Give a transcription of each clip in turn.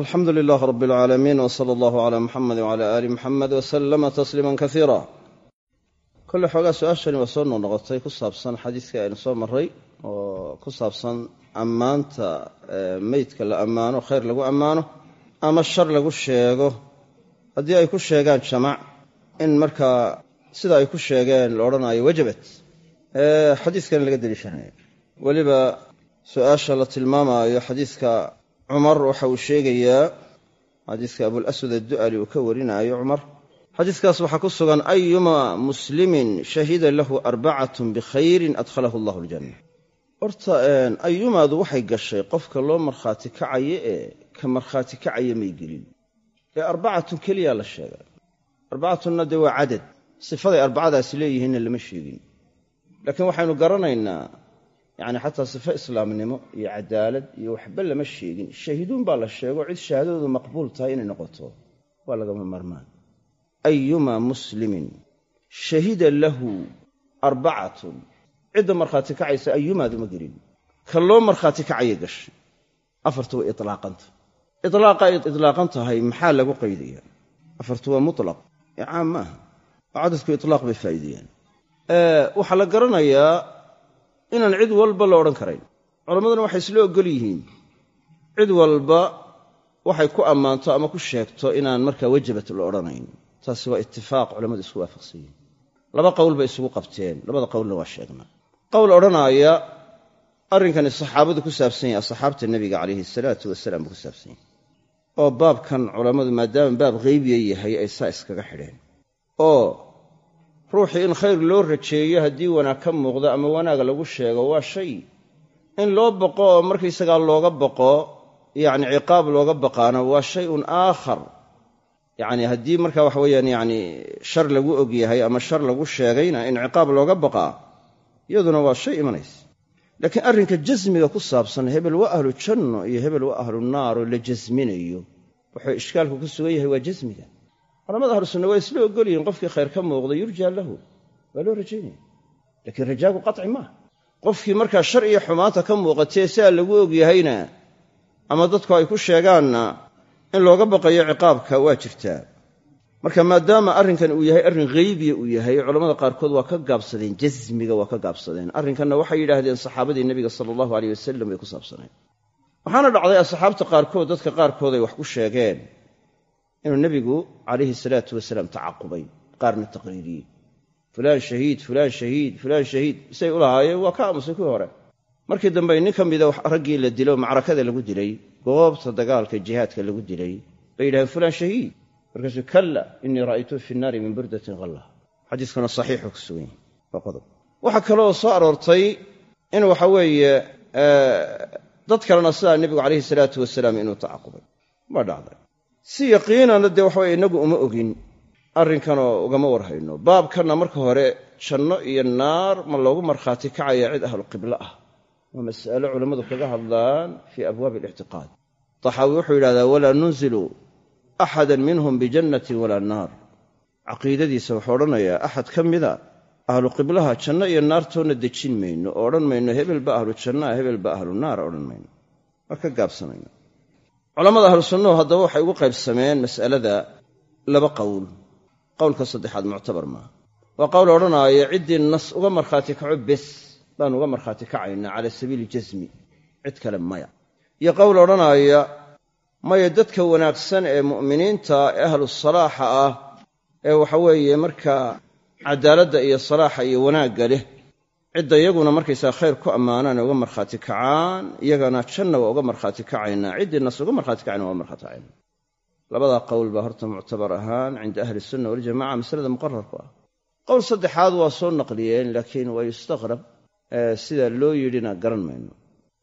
alxamdu lilaah rab alcaalamiin w sala allahu cala muxamed wcala aali muxamed wasalama tasliima kasiira kolle xoogaa su'aashani waa soo noqnoqotay ku saabsan xadiiskii aynu soo maray oo ku saabsan ammaanta meydka la ammaano khayr lagu ammaano ama shar lagu sheego. Haddii ay ku sheegaan jamac in markaa sida ay ku sheegeen la odhanayo wajabat xadiiskana laga deliishanayo weliba su'aasha la cumar waxa uu sheegayaa xadiiska abulaswad addu'ali uu ka warinaayo cumar xadiiskaas waxaa ku sugan ayuma muslimin shahida lahu arbacatun bikhayrin adkhalahu allahu aljanna horta ayumaadu waxay gashay qofka loo markhaati kacayo ee ka markhaati kacaya may gelin. Ee arbacatun keliyaa la sheegay. Arbacatunna dee waa cadad. Sifaday arbacadaasi leeyihiinna lama sheegin. Laakiin waxaynu garanaynaa yacni xataa sifo islaamnimo iyo cadaalad iyo waxba lama sheegin. Shahiiduun baa la sheego cid shahaadadoodu maqbuul tahay inay noqoto. Waa lagama marmaan ayuma muslimin shahida lahu arbacatun. Cidda markhaati kacaysa ayumaadu ma gelin. Ka loo markhaati kacaya gashay. Afartu way ilaaqanta ilaaqa ay itlaaqan tahay maxaa lagu qaydaya? Afartu waa mutlaq. Ee cadadku itlaaq bay faa'iideeyaan waxaa la garanayaa inaan cid walba la odhan karayn. Culammaduna waxay isla ogol yihiin cid walba waxay ku ammaanto ama ku sheegto inaan markaa wajabat la odhanayn. Taasi waa itifaaq culammadu isku waafaqsan yihiin laba qowl bay isugu qabteen labada qowlna waa sheegnaa qowl odhanaaya arrinkani saxaabadu ku saabsan yahay asxaabta nebiga calayhi salaatu wasalaam buu ku saabsan yahay. Oo baabkan culammadu maadaama baab haybiya yahay ay saa iskaga xidheen. Oo ruuxii in khayr loo rajeeyo haddii wanaag ka muuqdo ama wanaag lagu sheego waa shay. In loo baqo oo markaysagaa looga baqo yacni ciqaab looga baqaana waa shay un aakhar. Yacni haddii marka waxa weeyaan yacni shar lagu og yahay ama shar lagu sheegayna in ciqaab looga baqaa iyaduna waa shay imanaysa. Laakiin arrinka jasmiga ku saabsan hebel waa ahlu janno iyo hebel waa ahlu naar oo la jasminayo wuxuu ishkaalku ku sugan yahay waa jasmiga culamada ahlu sunna waa isla ogol yihiin qofkii khayr ka muuqda yurjaa lahu waa loo rajaynaya. Laakiin rajaagu qaci maaha. Qofkii markaa shar iyo xumaanta ka muuqatee siaa lagu ogyahayna ama dadku ay ku sheegaanna in looga baqayo ciqaabka waa jirtaa marka maadaama arrinkan uu yahay arrin haybiya uu yahay culamada qaarkood waa ka gaabsadeen jasmiga waa ka gaabsadeen. Arrinkanna waxay yidhaahdeen saxaabadii nebiga sala allahu aleyh wasalam bay ku saabsaneen. Waxaana dhacday asxaabta qaarkood dadka qaarkood ay wax ku sheegeen inuu nebigu calayhi salaatu wasalaam tacaqubay qaarna taqriiriyey. Fulaan shahiid fulaan shahiid fulaan shahiid say u lahaayeen waa ka aamusay kuwii hore. Markii dambe nin ka mida raggii la dilo macrakada lagu dilay goobta dagaalka jihaadka lagu dilay bay yidhahdeen fulaan shahiid. Markaasuu kalla innii ra'aytuhu fi nnaari min burdatin halla xadiiskuna saxiixuu ku sugan yahay. Waxaa kaloo soo aroortay in waxa weeye dad kalena sidaa nebigu calayhi salaatu wasalaam inuu tacaqubay. Waa dhacday si yaqiinana dee waxaweye innagu uma ogin. Arrinkanoo ugama warhayno. Baabkanna marka hore janno iyo naar ma loogu markhaati kacaya cid ahlu qiblo ah. Waa mas'alo culammadu kaga hadlaan fii abwaabi alictiqaad taxaawi wuxuu yidhahdaa walaa nunzilu axadan minhum bijannatin walaa naar. Caqiidadiisa wuxuu odhanayaa axad ka mida ahlu qiblaha janno iyo naartoonna dejin mayno. Oo odhan mayno hebelba ahlu jannaa hebelba ahlu naara odhan mayno. Waa gaabsanayno culammada ahlu sunnuhu haddaba waxay ugu qaybsameen mas'alada laba qowl. Qowlka saddexaad muctabar maaha waa qowl odhanaaya ciddii nas uga markhaati kaco bes baanu uga markhaati kacaynaa cala sabiili jasmi cid kale maya. Iyo qowl odhanaaya maya dadka wanaagsan ee mu'miniinta ee ahlu salaaxa ah ee waxa weeye markaa cadaaladda iyo salaaxa iyo wanaagga leh cidda iyaguna markaysaa khayr ku ammaanaan uga markhaati kacaan iyagana janna waa uga markhaati kacaynaa. Ciddii nas uga markhaati kacayna waa markhaati kacayna. Labadaa qowl horta muctabar ahaan cinda ahli sunna waljamaca masalada muqararku ah. Qowl saddexaad waa soo naqliyeen laakiin waa yustaqrab sida loo yidhina garan mayno.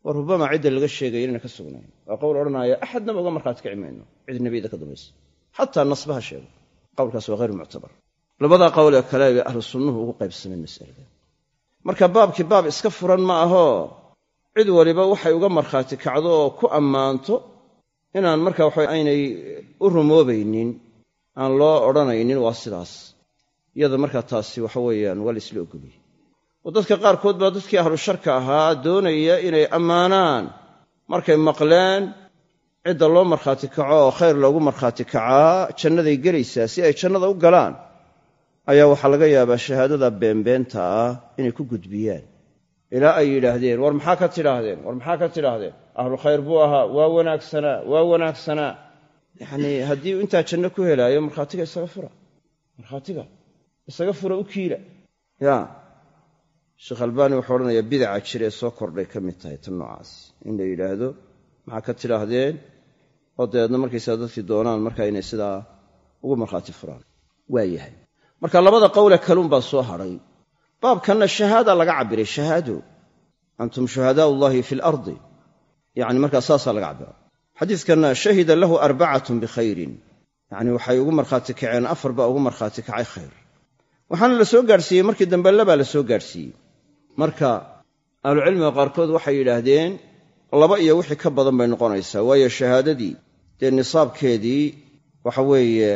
Wa rubama cidda laga sheegaya inayna ka sugnayn. Waa qowl odhanaya axadnaba uga markhaati kaci mayno. Cid nebiyada ka dambaysa xataa nasbaha sheego. Qowlkaas waa hayr muctabar. Labadaa qowl ee kale bay ahlu ugu qaybsameen masalada marka baabkii baab iska furan ma ahoo cid waliba waxay uga markhaati kacdo oo ku ammaanto inaan marka waxa aynay u rumoobaynin aan loo odhanaynin waa sidaas. Iyada markaa taasi waxa weeyaan waa la isla ogoliyey oo dadka qaarkood baa dadkii ahlu sharka ahaa doonaya inay ammaanaan markay maqleen cidda loo markhaati kaco oo khayr loogu markhaati kacaa jannaday gelaysaa si ay jannada u galaan ayaa waxaa laga yaabaa shahaadada beenbeenta ah inay ku gudbiyaan. Ilaa ay yidhaahdeen war maxaa ka tidhaahdeen? War maxaa ka tidhaahdeen? Ahlu khayr buu ahaa waa wanaagsanaa waa wanaagsanaa yacnii haddii intaa janno ku helaayo markhaatiga isaga fura. Markhaatiga isaga fura u kiila. Ya sheekh albaani wuxuu odhanayaa bidaca jira ee soo kordhay ka mid tahay tan noocaas. In la yidhaahdo maxaa ka tidhaahdeen? Oo dabeedna markaysaa dadkii doonaan markaa inay sidaa ugu markhaati furaan. Waa yahay marka labada qowle kaluunbaa soo hadhay baabkanna shahaada laga cabbiray shahaado. Antum shuhadaau ullahi fi alardi yacni markaa saasaa laga cabbira xadiiskanna shahida lahu arbacatun bikhayrin yacni waxay ugu markhaati kaceen afar baa ugu markhaati kacay khayr. Waxaana la soo gaadhsiiyey markii dambe labaa la soo gaadhsiiyey. Marka ahlucilmiga qaarkood waxay yidhaahdeen laba iyo wixii ka badan bay noqonaysaa. Waayo shahaadadii dee nisaabkeedii waxa weeye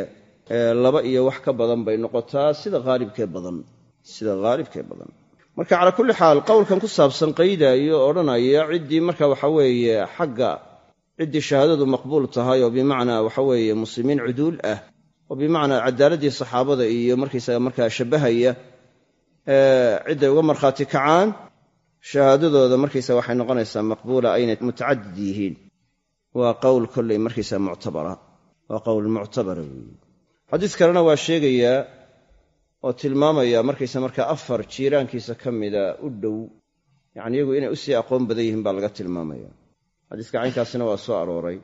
laba iyo wax ka badan bay noqotaa sida haalibkee badan sida haalibkee badan. Marka calaa kulli xaal qowlkan ku saabsan qaydaayo odhanaya ciddii marka waxa weeye xagga ciddii shahaadadu maqbuul tahay oo bimacnaa waxa weeye muslimiin cuduul ah oo bimacnaa cadaaladii saxaabada iyo markaysaga markaa shabbahaya cidday uga markhaati kacaan shahaadadooda markaysa waxay noqonaysaa maqbuula aynay mutacadid yihiin. Waa qowl kolley markaysaa muctabara waa qowl muctabara weeye xadiis kalena waa sheegayaa oo tilmaamaya markaysa markaa afar jiiraankiisa ka mida u dhow yacni iyagu inay u sii aqoon badan yihiin baa laga tilmaamaya. Xadiiska caynkaasina waa soo arooray.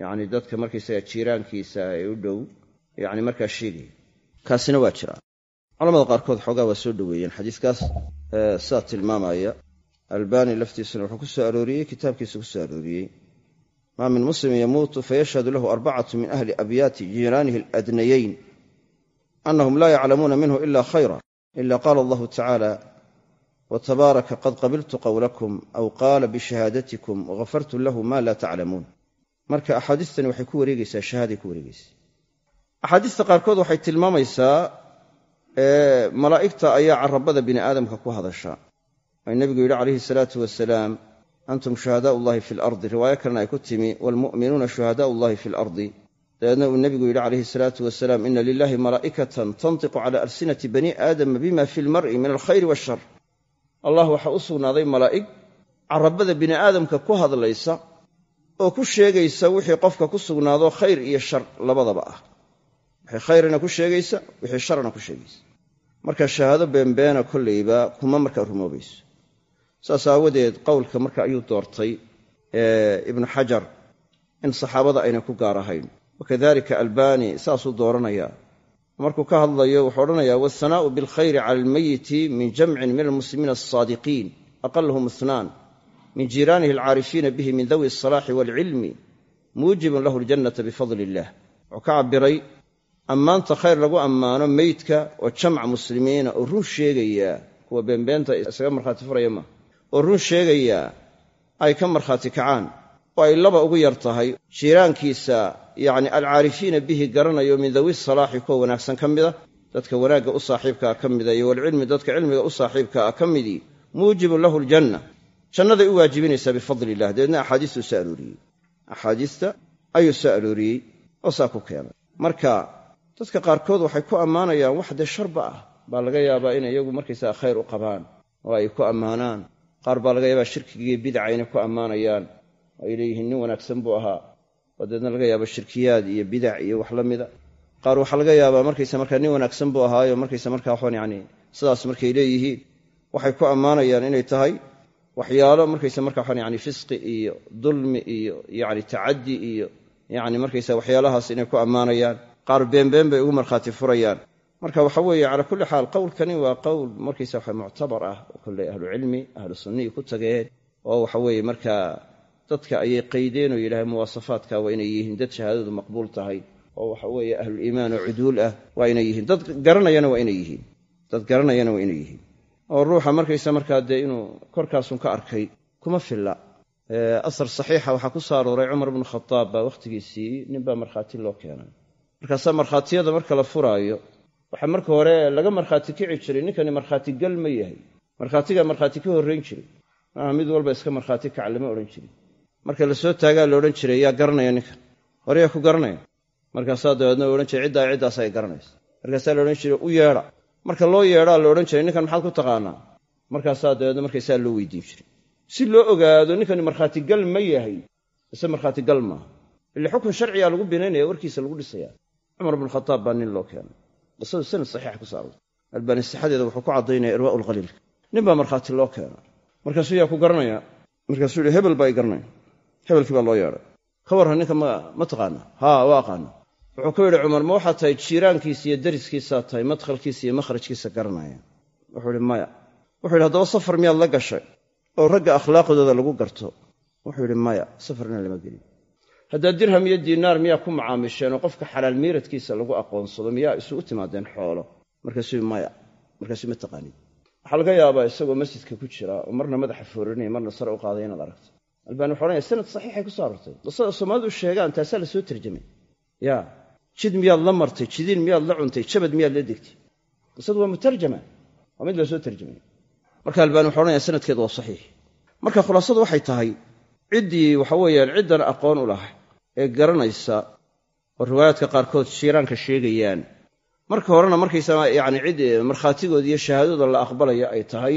Yacni dadka markaysaga jiiraankiisa ee u dhow yacni markaa sheegaya. Kaasina waa jiraa culamada qaarkood xoogaa waa soo dhoweeyeen. Xadiiskaas sidaa tilmaamaya. Albani laftiisuna wuxuu ku soo arooriyey kitaabkiisa ku soo arooriyey maa min muslimin yamuutu fayashhadu lahu arbacatu min ahli abyaati jiiraanihi aladnayayn anahum laa yaclamuuna minhu ila khayra ila qaala allahu tacaala watabaaraka qad qabiltu qowlakum aw qaala bishahaadatikum waghafartu lahu ma laa taclamuun marka axaadiistani waxay ku wareegeysaa shahaaday ku wareegeysaa axaadiista qaarkood waxay tilmaamaysaa malaa'igta ayaa carabada bini aadamka ku hadasha ay nebigu yidhi calayhi salaatu wasalaam antum shuhadaau ullahi fi alardi riwaayo kalena ay ku timi waalmu'minuuna shuhadaau ullahi fi alardi dabeedna uu nebigu yidhi calayhi salaatu wasalaam ina lilahi malaa'ikatan tantiqu cala alsinati bani aadama bima fi lmar'i min alkhayri waashar allah waxaa u sugnaaday malaa'ig carabada bini aadamka ku hadlaysa oo ku sheegaysa wixii qofka ku sugnaado khayr iyo shar labadaba ah wixii khayrna ku sheegaysa wixii sharna ku sheegaysa marka shahaado beenbeena kolleyba kuma markaa rumoobayso saas aawadeed qowlka marka ayuu doortay ibnu xajar in saxaabada aynan ku gaar ahayn. Wakadalika albani saasuu dooranayaa markuu ka hadlayo wuxuu odhanayaa waasanaa'u bilkhayri cala almayiti min jamcin min almuslimiina alsaadiqiin aqalahum ithnaan min jiiraanihi alcaarifiina bihi min dawi alsalaaxi waalcilmi muujibun lahu aljannata bifadli illah wuxuu ka cabbiray ammaanta khayr lagu ammaano meydka oo jamc muslimiina oo run sheegayaa kuwa beenbeenta isaga markhaati furaya maaha oo run sheegayaa ay ka markhaati kacaan oo ay laba ugu yar tahay. Jiiraankiisa yacni alcaarifiina bihi garanayo min dawi salaaxi kuwa wanaagsan ka mida dadka wanaagga u saaxiibkaa ka mida iyo walcilmi dadka cilmiga u saaxiibkaa ka midii muujibun lahu aljanna. Jannaday u waajibinaysaa bifadli illah dabeedna axaadiistuu soo arooriyey axaadiista ayuu soo arooriyey oo saa ku keenay. Marka dadka qaarkood waxay ku ammaanayaan wax dee sharba ah. Baa laga yaabaa inay iyagu markaysaga khayr u qabaan oo ay ku ammaanaan qaar baa laga yaabaa shirkigiiyo bidaca inay ku ammaanayaan ay leeyihiin nin wanaagsan buu ahaa oo deedna laga yaaba shirkiyaad iyo bidac iyo wax la mida. Qaar waxaa laga yaabaa markaysa markaa nin wanaagsan buu ahaayo markaysa markaa waxaan yacni sidaas markay leeyihiin waxay ku ammaanayaan inay tahay waxyaalo. Markaysa marka waxaan yani fisqi iyo dulmi iyo yacni tacaddi iyo yacni markaysa waxyaalahaas inay ku ammaanayaan. Qaar beenbeen bay ugu markhaati furayaan marka waxa weeye calaa kulli xaal qowlkani waa qowl markaysa waxa muctabar ah oo kolley ahlucilmi ahlu sunnihii ku tageen oo waxa weeye markaa dadka ayay qaydeen oo yidhaaheen muwaasafaadka waa inay yihiin dad shahaadadu maqbuul tahay oo waxa weeye ahluliimaan oo cuduul ah waa inay yihiin. Dad garanayana waa inay yihiin. Dad garanayana waa inay yihiin. Oo ruuxa markaysa markaa dee inuu korkaasun ka arkay kuma filla. Asar saxiixa waxaa ku soo arooray cumar bnu khadaab baa wakhtigiisii ninbaa markhaati loo keenay. Markaasaa markhaatiyada marka la furaayo waxaa marka hore laga markhaati kici jiray ninkani markhaati gal ma yahay. Markhaatigaa markhaati ka horrayn jiray. Maaha mid walba iska markhaati kac lama odhan jirin. Marka la soo taagaa la odhan jiray yaa garanaya ninkan? Hore yaa ku garanaya. Markaasaa dabeedna odhan jiray ciddaa ciddaas ay garanaysa. Markaasaa la odhan jiray u yeedha. Marka loo yeedhaa la odhan jiray ninkan maxaad ku taqaanaa? Markaasaa dabeedna markaysaa loo weydiin jiray. Si loo ogaado ninkani markhaatigal ma yahay mise markhaatigal maaha. Ile xukun sharcigaa lagu binaynaya warkiisa lagu dhisaya cumar bnukhataab baa nin loo keenay qisadu sanad saxiixa ku saartay albaani sixadeeda wuxuu ku caddaynaya irwaa'u lkhaliilka nin baa markhaati loo keena markaasuu yaa ku garanaya markaasuu yihi hebel baa i garanaya. Hebelkii baa loo yeedhay ka warran ninka ma taqaana. Haa waa aqaana. Wuxuu ku yidhi cumar ma waxaad tahay jiiraankiisa iyo dariskiisaa tahay madkhalkiisa iyo makhrajkiisa garanaya? Wuxuu ihi maya. Wuxuu yidhi haddaba safar miyaad la gashay? Oo ragga akhlaaqdooda lagu garto. Wuxuu yidhi maya safarna lama gelin haddaad dirham iyo diinaar miyaa ku macaamisheen oo qofka xalaal miiradkiisa lagu aqoonsado miyaa isugu timaadeen xoolo? Markaasuu maya ma taqaanid. Waxaa laga yaabaa isagoo masjidka ku jira oo marna madaxa foorinaya marna sare u qaaday inaad aragto. Albaani wuxu odhanaya sanad saxiixay ku soo arortay. Qisada soomaalidu sheegaan taasaa la soo tarjamay. Ya jid miyaad la martay jidiin miyaad la cuntay jabad miyaad la degtay. Qisadu waa mutarjama waa mid la soo tarjamay. Marka albaani wuxu odhanaya sanadkeedu waa saxiix. Marka khulaasadu waxay tahay ciddii waxa weeyaan ciddan aqoon u lahay ee garanaysa oo riwaayaadka qaarkood shiiraanka sheegayaan. Marka horena markaysaga yacni cid markhaatigooda iyo shahaadada la aqbalaya ay tahay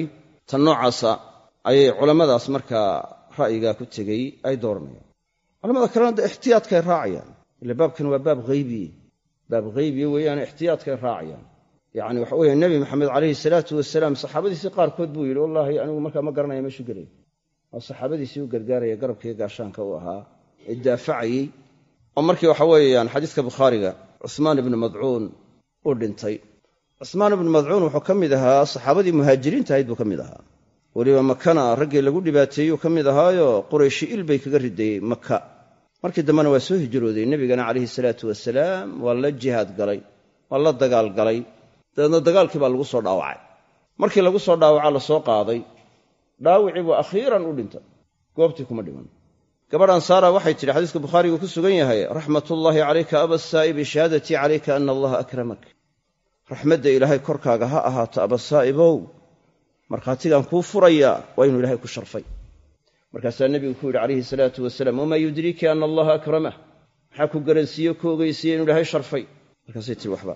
tan noocaasa ayay culammadaas markaa ra'yigaa ku tegey ay dooranayaan culamada kalena de ixtiyaadkay raacayaan. Ila baabkan waa baab haybiye baab haybiye weeyaane ixtiyaadkay raacayaan. Yacni waxa weeye nebi maxamed calayhi salaatu wasalaam saxaabadiisii qaarkood buu yidhi wallaahi anigu markaa ma garanaya meeshuu gelay waa saxaabadiisii u gargaaraya garabkiiyo gaashaanka u ahaa daafacayey oo markii waxa weeyaan xadiiska bukhaariga cuhmaan ibnu madcuun uu dhintay. Cuhmaan ibnu madcuun wuxuu ka mid ahaa saxaabadii muhaajiriinta ahayd buu ka mid ahaa. Weliba makana raggii lagu dhibaateeyuu ka mid ahaayo qurayshi il bay kaga ridayey maka markii dambena waa soo hijrooday nebigana calayhi salaatu wasalaam waa la jihaad galay waa la dagaal galay. Dabeedna dagaalkii baa lagu soo dhaawacay. Markii lagu soo dhaawaca la soo qaaday. Dhaawicii buu akhiiran u dhintay. Goobtii kuma dhiman gabadh ansaara waxay tidhi xadiiska bukhaarigu ku sugan yahay raxmatullaahi calayka abasaa'ibi shahaadatii calayka ana allaha akramak. Raxmadda ilaahay korkaaga ha ahaato abasaa'ibow markhaatigaan kuu furayaa waa inuu ilahay ku sharfay. Markaasaa nebigu ku yidhi calayhi salaatu wasalaam wamaa yudriiki ana allaha akramah. Maxaa ku garansiiye ku ogeysiiye inuu ilaahay sharfay? Markaasay tii waxba.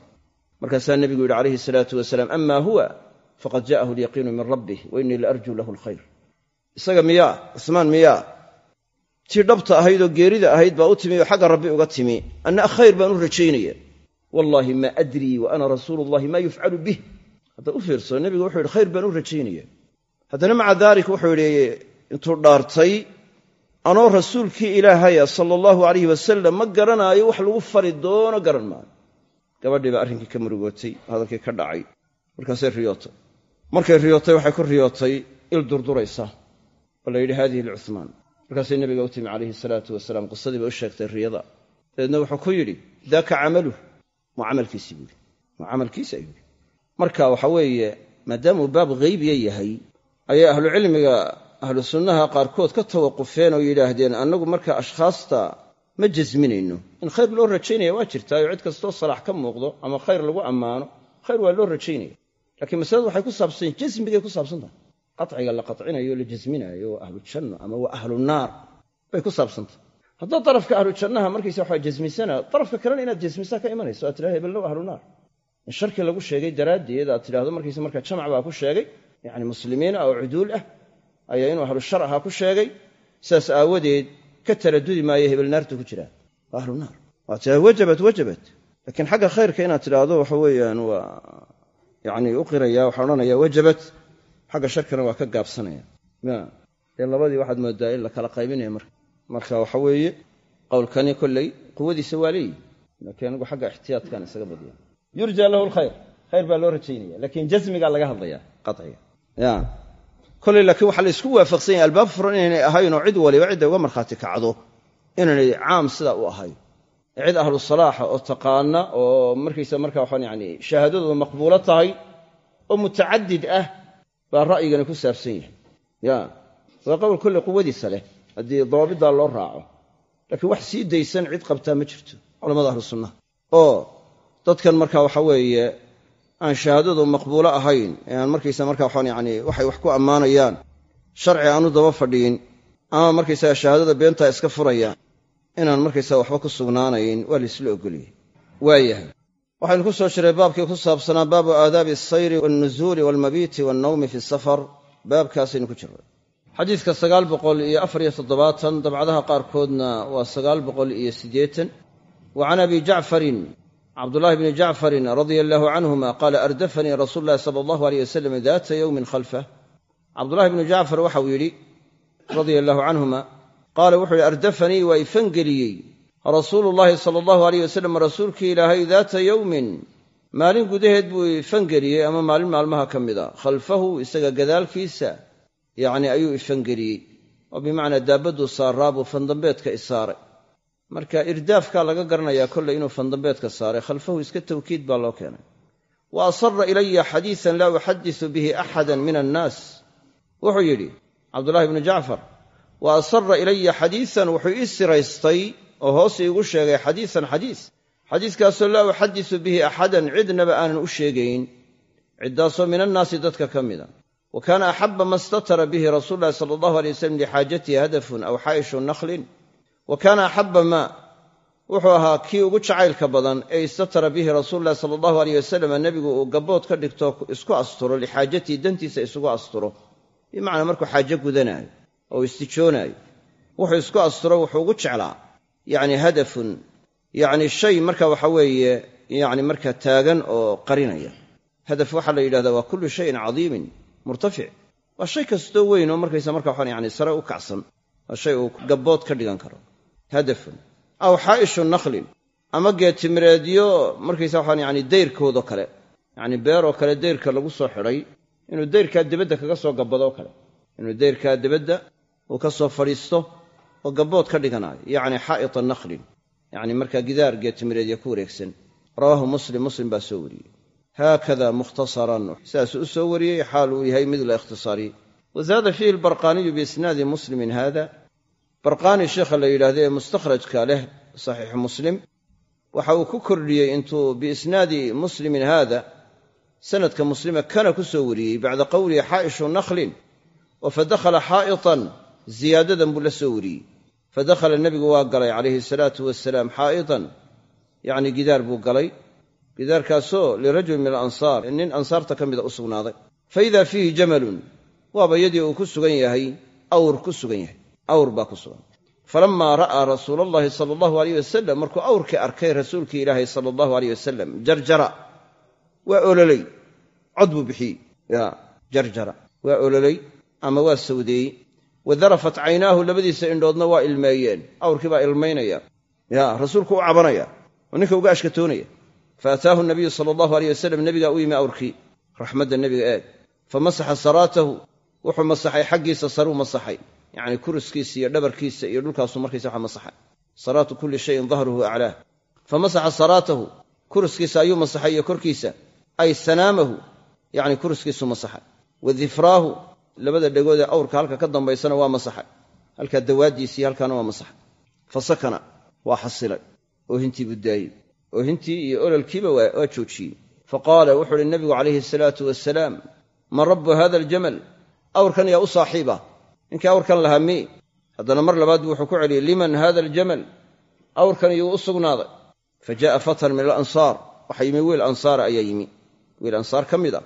Markaasaa nebigu yidhi calayhi salaatu wasalaam ama huwa faqad jaa'ahu alyaqiinu min rabbih wa innii la arjuu lahu alkhayr. Isaga miyaa cusmaan miyaa tii dhabta ahayd oo geerida ahayd baa u timi oo xagga rabbi uga timi. Anna khayr baan u rajaynaya wallaahi maa adrii wa ana rasuulu llahi maa yufcalu bih. Hadda u fiirso nebigu wuxuu yidhi khayr baan u rajaynaya haddana maca daalik wuxuu yidhi intuu dhaartay anoo rasuulkii ilaahaya sala allahu alayhi wasalam ma garanaayo wax lagu fari doono garan maayo gabadhii baa arrinkii ka murugootay hadalkii ka dhacay. Markaasay riyootay. Markay riyootay waxay ku riyootay il durduraysa. Oo la yidhi haadihi licuhmaan markaasay nebiga u timi calayhi salaatu wasalaam qisadiiba u sheegtay riyada. Dabeedna wuxuu ku yidhi daaka camaluh waa camalkiisii buuhi waa camalkiisi ayuu yidhi. Marka waxa weeye maadaamuu baab haybiya yahay ayay ahlucilmiga ahlu sunnaha qaarkood ka tawaqufeen oo yidhaahdeen annagu marka ashkhaasta ma jasminayno. In khayr loo rajaynaya waa jirtaayo cid kastoo salaax ka muuqdo ama khayr lagu ammaano khayr waa loo rajaynaya. Laakiin masaladu waxay ku saabsan jasmigay ku saabsan tahay qatciga la qatcinayo la jasminaayo waa ahlu janno ama waa ahlu naar bay ku saabsantahy haddaad darafka ahlu jannaha markaysa waxaa jasmisana darafka kalena inaad jasmisaa ka imanayso aad tidhahda hebellow ahlu naar. In sharkii lagu sheegay daraaddeed aad tidhahdo markaysa marka jamac baa ku sheegay yacni muslimiin ah oo cuduul ah ayaa inuu ahlu shar ahaa ku sheegay sidaas aawadeed ka taradudi maayo hebel naartu ku jiraa waa ahlu naar. Waa tidhahda wajabat wajabat laakiin xagga khayrka inaad tidhaahdo waxa weeyaan waa yacni u qiraya waxaa odhanaya wajabat xagga sharkana waa ka gaabsanaya. Dee labadii waxaad moodaa in la kala qaybinaya marka. Marka waxa weeye qowlkani kolley quwadiisa waa leeyihi laakiin anigu xagga ixtiyaadkan isaga badiya yurja lahu lkhayr khayr baa loo rajaynaya laakiin jasmigaa laga hadlaya qaciga ya kolley laakiin waxaa la waafaqsan yahay albaab furan inaynay ahayn oo cid waliba cidday uga markhaati kacdo inaynay caam sidaa u ahayn cid ahlu salaaxa oo taqaana oo markaysa marka waxaan yani shahaadadooda maqbuulo tahay oo mutacadid ah baa ra'yigani ku saabsan yahay. Ya waa qowl kolle quwadiisa leh haddii dawaabiddaa loo raaco. Laakiin wax sii daysan cid qabtaa ma jirto culamada ahlu sunnaha oo dadkan marka waxa weeye aan shahaadadu maqbuulo ahayn ee aan markaysa marka waxaan yani waxay wax ku ammaanayaan sharci aanu daba fadhiyin ama markaysaga shahaadada beentaa iska furaya inaan markaysaga waxba ku sugnaanayn waa laisla ogolyahay. Waayahay waxaynu ku soo jiray baabkii ku saabsanaa baabu aadaabi asayri walnuzuuli walmabiiti wannawmi fi safar baabkaasaynu ku jirray xadiidka sagaal boqol iyo afar iyo toddobaatan dabcadaha qaarkoodna waa sagaal boqol iyo siddeetan. Wa can abi jacfarin cabdullahi bni jacfarin radia allaahu canhuma qaala ardafanii rasuulu llahi sala allahu aleyh wasalam daata yowmin khalfah. Cabdullahi bnu jacfar waxau yidhi radia allaahu canhuma qaala wuxuu yidhi ardafanii waa ifangeliyey rasuulu llaahi sala allahu aleyh wasalam rasuulkii ilaahay daata yowmin maalin gudaheed buu ifangeliyey ama maalin maalmaha ka mid a. Khalfahu isaga gadaalkiisa yacni ayuu ifangeliyey oo bimacnaa daabadduu saaraa buu fandambeedka isaaray marka irdaafkaa laga garanayaa kolley inuu fandambeedka saaray khalfahu iska tawkiid baa loo keenay. Wa asara ilaya xadiisan laa uxadisu bihi axadan min annaas. Wuxuu yidhi cabdullahi bnu jacfar wa asara ilaya xadiisan wuxuu ii siraystay oo hoos iigu sheegay xadiisan xadiis. Xadiiskaasoo laa uxadisu bihi axadan cidnaba aanan u sheegayn. Ciddaasoo min annaasi dadka ka mida. Wa kaana axaba ma statara bihi rasuulu llahi sala allahu alay wasalam lixaajatihi hadafun aw xaa'ishu nakhlin. Wa kaana axaba maa wuxuu ahaa kii ugu jacaylka badan ee istatara bihi rasuulu llahi sala allahu aleyh wasalam nebigu uu gabbood ka dhigto isku asturo lixaajatihi dantiisa isugu asturo. Bimacnaa markuu xaajo gudanaayo oo istijoonaayo. Wuxuu isku asturo wuxuu ugu jeclaa yacni hadafun yacni shay marka waxa weeye yacni marka taagan oo qarinaya. Hadaf waxaa la yidhahdaa waa kullu shayin cadiimin murtafic. Waa shay kastoo weyn oo markaysa marka waxaan yani sare u kacsan waa shay uu gabbood ka dhigan karo. Hadafun. Aw xaa'ishu nakhlin ama geetimireedyo markaysa waxaan yani dayrkoodoo kale. Yacni beeroo kale dayrka lagu soo xidhay inuu dayrkaa debadda kaga soo gabbadoo kale. Inuu dayrkaa debadda uu ka soo fadhiisto oo gabbood ka dhiganaayo yacni xaa'ita nakhlin yacni markaa gidaar geetimireedyo ku wareegsan. Rawaahu muslim muslim baa soo wariyey. Haakada mukhtasaran sidaasuu u soo wariyey xaal uu yahay mid la ikhtisaariyey wa zaada fiihi albarqaaniyu biisnaadi muslimin haada. Barqaani sheekha la yidhaahdo ee mustakhrajka leh saxiixu muslim waxa uu ku kordhiyey intuu biisnaadi muslimin haada sanadka muslima kana ku soo wariyey bacda qowlihi xaa'ishu nakhlin oo fadakhala xaa'itan ziyaadadan buu la soo wariyey. Fadakhala nebigu waa galay calayhi salaatu wasalaam xaa'itan yacni gidaar buu galay. Gidaarkaasoo lirajulin min alansaar nin ansaarta ka mida u sugnaaday. Fa idaa fiihi jamalun waaba yadii uu ku sugan yahay awr ku sugan yahay. Awr baa ku sugan. Falammaa ra'aa rasuula allahi sala allahu aleyh wasalam markuu awrkii arkay rasuulkii ilaahay sala allahu aleyh wasalam jarjara. Waa ololey cod buu bixiyey. Ya jarjara. Waa ololey ama waa sawdeeyey wa darafat caynaahu labadiisa indhoodna waa ilmeeyeen. Awrkii baa ilmaynaya ya rasuulku u cabanaya. Oo ninka uga ashkatoonaya faataahu nabiyu sala allahu aleyh wasalam nebigaa u yimi awrkii. Raxmadda nebiga eeg fa masaxa saraatahu wuxuu masaxay xaggiisa saruu masaxay. Yacni kuriskiisa iyo dhabarkiisa iyo dhulkaasuu markaysa waxa masaxay. Saraatu kulli shayin dahruhu aclaah fa masaxa saraatahu kuriskiisa ayuu masaxay iyo korkiisa. Ay sanaamahu yacni kuriskiisuu masaxay. Wa difraahu labada dhegood ee awrka halka ka dambaysana waa masaxay. Halkaa dawaaddiisii halkaana waa masaxay. Fa sakana waa xasilay. Oohintii buu daayey. Oohintii iyo ololkiiba waa joojiyey. Fa qaala wuxuu uhi nabigu calayhi asalaatu wasalaam man rabbu hada aljamal? Awrkan yaa u saaxiiba. Ninkii awrkan lahaa mi haddana mar labaad buu wuxuu ku celiyey liman hada aljamal? Awrkan iyuu u sugnaaday. Fa jaa'a fatan min alansaar waxaa yimi wiil ansaara ayaa yimi. Wiil ansaar ka mid a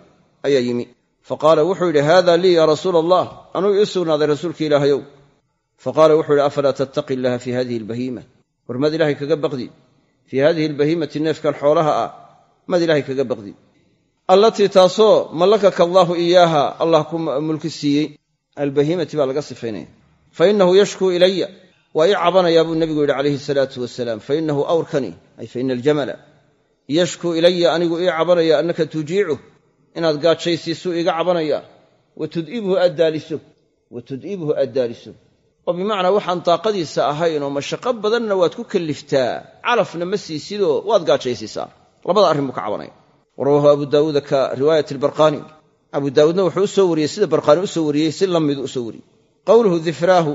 ayaa yimi fa qaala wuxuu yidhi haada lii yaa rasuula allah anuu ii sugnaaday rasuulki ilaahayow. Fa qaala wuxuu yidhi afalaa tattaqi illaha fii hadihi albahiima war maad ilahay kaga baqdi. Fii hadihi albahiimati neefkan xoolaha ah maad ilahay kaga baqdi. Allatii taasoo mallakaka allaahu iyaaha allah ku mulki siiyey albahiimati baa laga sifaynaya. Fa innahu yashkuu ilaya waa ii cabanayaa buu nebigu yidhi calayhi salaatu wasalaam fa innahu awrkani ay fa ina aljamala yashkuu ilaya anigu ii cabanaya annaka tujiicuh inaad gaajaysiisuu iiga cabanaya. Wa tud'ibhu aad daaliso wa tud'ibhu aad oo bimacnaa waxaan daaqadiisa ahayn oo mashaqo badanna waad ku kalliftaa. Calafna ma siisidoo waad gaajaysiisaa. Labada arrin buu ka cabanaya. Warawaahu abu daawuuda ka riwaayat albarqaani. Abu daawuudna wuxuu u soo wariyey sida barqaani u soo wariyey si la u soo wariyey. Qowluhu difraahu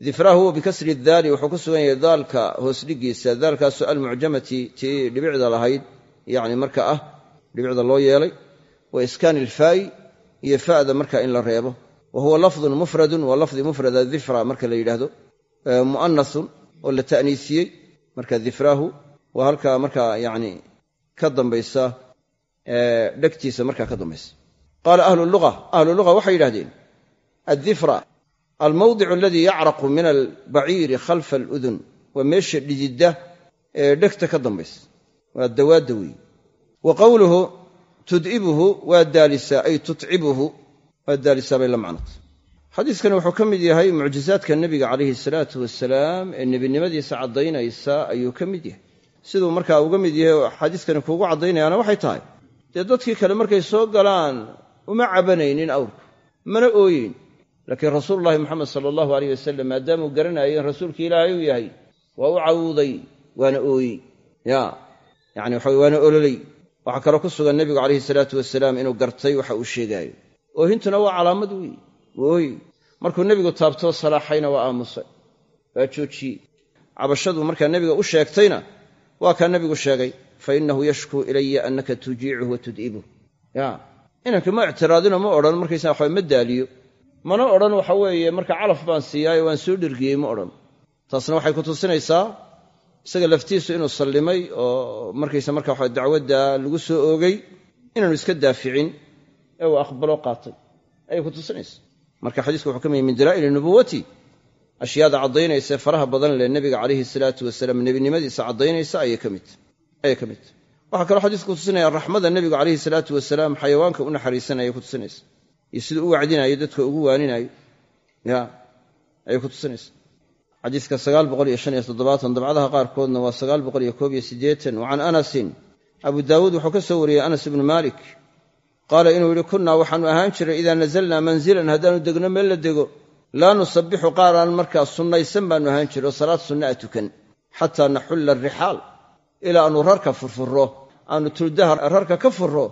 difraahu huwa bikasri daali wuxuu ku sugan yahay daalka hoosdhigiisa daalkaasoo almucjamati tii dhibicda lahayd yacni marka ah dhibicda loo yeelay wa iskaani ilfaa'i iyo fa'da marka in la reebo. wa huwa lafdun mufradun waa lafdi mufrada difra marka la yidhaahdo. mu'anasun oo la ta'niisiyey marka difraahu waa halkaa markaa yacni ka dambaysa dhegtiisa markaa ka dambaysa qaala ahlu lua ahlu luga waxay yidhahdeen addifra almawdicu aladii yacraqu min albaciiri khalfa aludun waa meesha dhididda ee dhegta ka dambaysa waa dawaadda weeye tud'ibuhu waa daalisaa ay tutcibuhu waa daalisaa bay la macnata xadiiskani wuxuu ka mid yahay mucjizaadka nebiga calayhi salaatu wasalaam ee nebinimadiisa caddaynaysa ayuu ka mid yahay. Siduu markaa uga mid yahay oo xadiiskani kuugu caddaynayaana waxay tahay dee dadkii kale markay soo galaan uma cabanaynin awrku mana ooyeyn laakiin rasuululahi moxamed sala allahu aleyh wasalam maadaamuu garanayay in rasuulki ilaahay uu yahay waa u cawuuday waana ooyey. Ya yani waxa waana ololey waxaa kaloo ku sugan nebigu calayhi salaatu wasalaam inuu gartay waxa uu sheegaayo. Oohintuna waa calaamad weeye ooy markuu nebigu taabtoo salaaxayna waa aamusay. Waa joojiyey. Cabashadu markaa nebiga u sheegtayna waa kaa nebigu sheegay fa innahu yashkuu ilaya annaka tujiicuhu wa tud'ibuh ya inanka ma ictiraadino ma odhan markaysaa waxba ma daaliyo. Mana odhan waxa weeye marka calaf baan siiyaayo waan soo dhergiyey ma odhan. Taasna waxay ku tusinaysaa isaga laftiisu inuu sallimay oo markaysa marka waxa dacwadda lagu soo oogay inaanu iska daaficin ee uu aqbalo qaatay. Ayay ku tusinaysaa marka xadiisku wuxuu ka mid min dalaa'ili nubuwati ashyaada caddaynaysa faraha badan leh nebiga calayhi salaatu wasalaam nebinimadiisa caddaynaysa ayay ka mid ayay ka mid. Waxaa kaloo xadiisku kutusinaya raxmada nebigu calayhi salaatu wasalaam xayawaanka u naxariisanaya ku tusinaysa. Iyo siduu u wacdinayo dadka ugu waaninayo ya ayay ku tusinaysa xadiiska sagaal boqol iyo shan iyo toddobaatan dabcadaha qaarkoodna waa sagaal boqol iyo koob iyo siddeetan. Wa anasin abu daawuud wuxuu ka soo wariyey anas ibnu maalik. Qaala inuu yidhi kunnaa waxaanu ahaan jiray idaa nazalnaa manzilan haddaanu degno meel la dego laa nusabbixu qaaraan markaa sunnaysan baanu ahaan jiray oo salaad sunna a tukan xataa naxulla arixaal ilaa aanu rarka furfurro aanu tuldaha rarka ka furro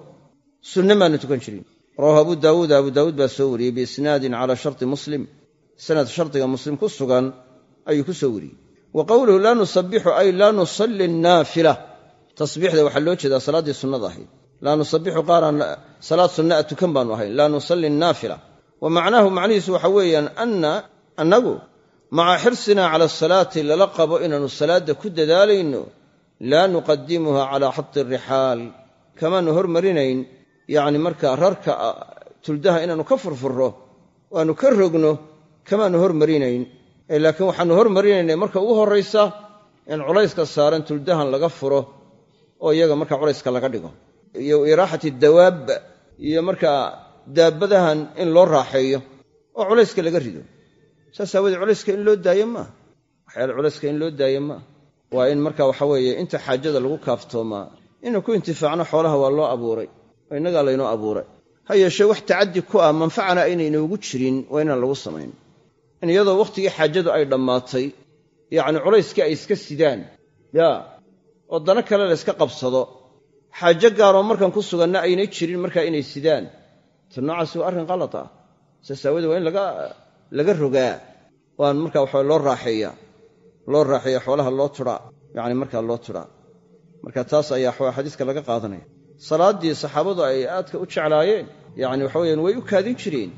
sunne maanu tukan jirin. Rawahu abu daawuud abu daawuud baa soo wariyey biisnaadin calaa sharti muslim. Sanad shardiga muslim ku sugan ayuu ku soo wariyey. Wa qowluhu laa nusabbixu ay laa nusalli naafila. Tasbiixda waxaa loo jeedaa salaaddii sunnada ahayd. Laa nusabbixu qaaraan salaad sunna a tukan baanu ahayn. Laa nusalli naafila. Wa macnaahu macnihiisu waxa weeyaan anna annagu maca xirsinaa cala asalaati lala qabo inaannu salaadda ku dadaalayno laa nuqadimuha calaa xati arixaal kamaanu hormarinayn yacni markaa rarka tuldaha inaannu ka furfurro waannu ka rogno kamaanu hormarinayn laakiin waxaannu hormarinaynay marka ugu horraysa in culayska saaran tuldahan laga furo oo iyaga marka culayska laga dhigo. Iyo iraaxati dawaab iyo markaa daabbadahan in loo raaxeeyo oo culayska laga rido. Saas aawoodee culayska in loo daayo maaha waxyaale culayska in loo daayo maaha waa in marka waxa weeye inta xaajada lagu kaaftoomaa inuu ku intifaacno xoolaha waa loo abuuray oo innagaa laynoo abuuray. Ha yeeshee wax tacaddi ku ah manfacana ayna inoogu jirin waa inaan lagu samayn in iyadoo wakhtigii xaajadu ay dhammaatay yacni culayskii ay iska sidaan yaa oo dana kale la yska qabsado xaajo gaaroo markan ku suganna aynay jirin markaa inay sidaan. Ta noocaasi waa arrin qalad ah saas aawoodee waa in laga rogaa waan markaa waxa loo raaxeeyaa loo raaxeeya xoolaha loo turaa yacni markaa loo turaa. Marka taas ayaa xadiiska laga qaadanaya. Salaaddii saxaabadu ay aadka u jeclaayeen yacni waxa weyaan way u kaadin jireen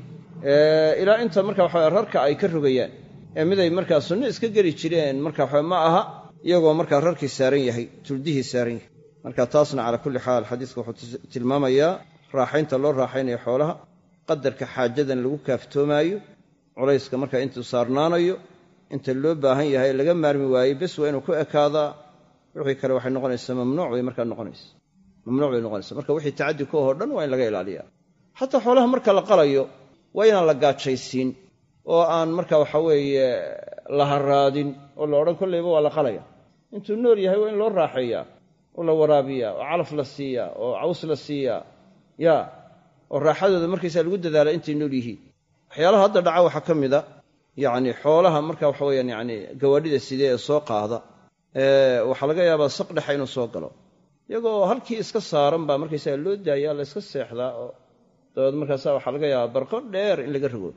ilaa inta marka waxa rarka ay ka rogayaan. Ee miday markaa sunno iska geli jireen marka waxa ma aha iyagoo markaa rarkii saaran yahay tuldihii saaran yahay. Marka taasna calaa kulli xaal xadiiska wuxuu tilmaamayaa raaxaynta loo raaxaynayo xoolaha qadarka xaajadan lagu kaaftoomaayo culayska markaa intuu saarnaanayo inta loo baahan yahay laga maarmi waayey bes waa inuu ku ekaadaa wixii kale waxay noqonaysaa mamnuuc bay markaa noqonaysa mamnuuc bay noqonaysa marka wixii tacaddi ku ahoo dhan waa in laga ilaaliyaa. Xataa xoolaha marka la qalayo waa inaan la gaajaysiin oo aan marka waxa weeye la haraadin oo la odhan kollayba waa la qalaya. Intuu nool yahay waa in loo raaxeeyaa oo la waraabiyaa oo calaf la siiyaa oo caws la siiyaa ya oo raaxadooda markaysaa lagu dadaala intay nool yihiin. Waxyaalaha hadda dhaca waxaa ka mid a yacni xoolaha marka waxa weyaan yani gawaadhida sidee ee soo qaada waxaa laga yaabaa saq dhexa inuu soo galo. Iyagoo halkii iska saaran baa markaysaga loo daayaa la yska seexdaa oo dabeed markaasa waxaa laga yaabaa barqo dheer in laga rogo.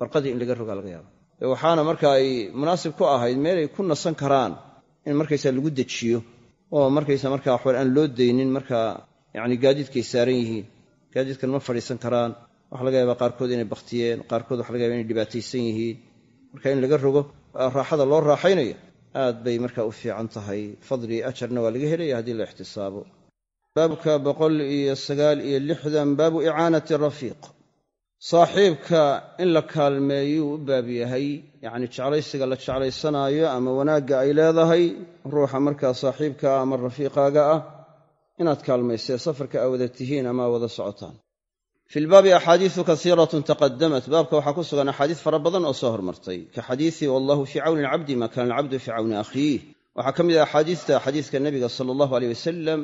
Barqadii in laga rogaa laga yaaba waxaana marka ay munaasib ku ahayd meelay ku nasan karaan in markaysa lagu dejiyo oo markaysa markaa waxwal aan loo daynin markaa yani gaadiidkay saaran yihiin. Gaadiidkan ma fadhiisan karaan. Waxa laga yaabaa qaarkood inay bakhtiyeen qaarkood waxa laga yaba inay dhibaataysan yihiin. Marka in laga rogo raaxada loo raaxaynayo aad bay marka u fiican tahay. Fadli ajarna waa laga helaya haddii la ixtisaabo baabka boqol iyo sagaal iyo lixdan baabu icaanati rafiiq. Saaxiibka in la kaalmeeyuu u baab yahay yacni jeclaysiga la jeclaysanaayo ama wanaagga ay leedahay ruuxa markaa saaxiibkaa ama rafiiqaaga ah inaad kaalmaysee safarka aa wada tihiin ama wada socotaan. Fi lbaabi axaadiisu kasiiratun taqadamat baabka waxaa ku sugan axaadiis fara badan oo soo hormartay. Ka xadiisi wallahu fii cawni alcabdi maa kana alcabdu fii cawni akhiih. Waxaa ka mid ah axaadiista xadiiska nebiga sala allahu aleyh wasalam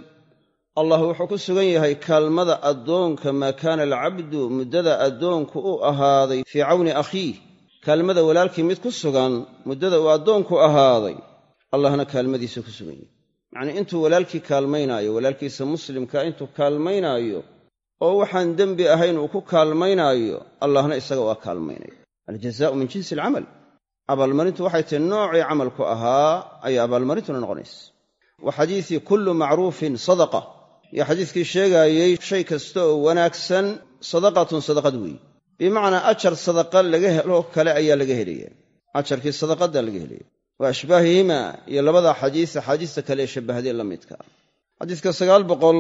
allah wuxuu ku sugan yahay kaalmada addoonka maa kaana alcabdu muddada addoonku u ahaaday fii cawni akhiih. Kaalmada walaalkii mid ku sugan muddada uu addoonku ahaaday. Allahna kaalmadiisa ku sugan yahay. Yacnii intuu walaalkii kaalmaynaayo walaalkiisa muslimka intuu kaalmaynaayo oo waxaan dembi ahayn uu ku kaalmaynaayo allahna isaga waa kaalmaynaya. Aljazaau min jinsi alcamal. Abaalmarintu waxay tahay noocii camalku ahaa ayay abaalmarintuna noqonaysa. Wa xadiisii kullu macruufin sadaqa iyo xadiiskii sheegaayey shay kasta oo wanaagsan sadaqatun sadaqad weeye bimacnaa ajar sadaqa laga helo kale ayaa laga helaya ajarkii sadaqaddaa laga helaya wa ashbaahihima iyo labada xadiis axaadiista kale ee shabbahadee la midka. Xadiiska sagaal boqol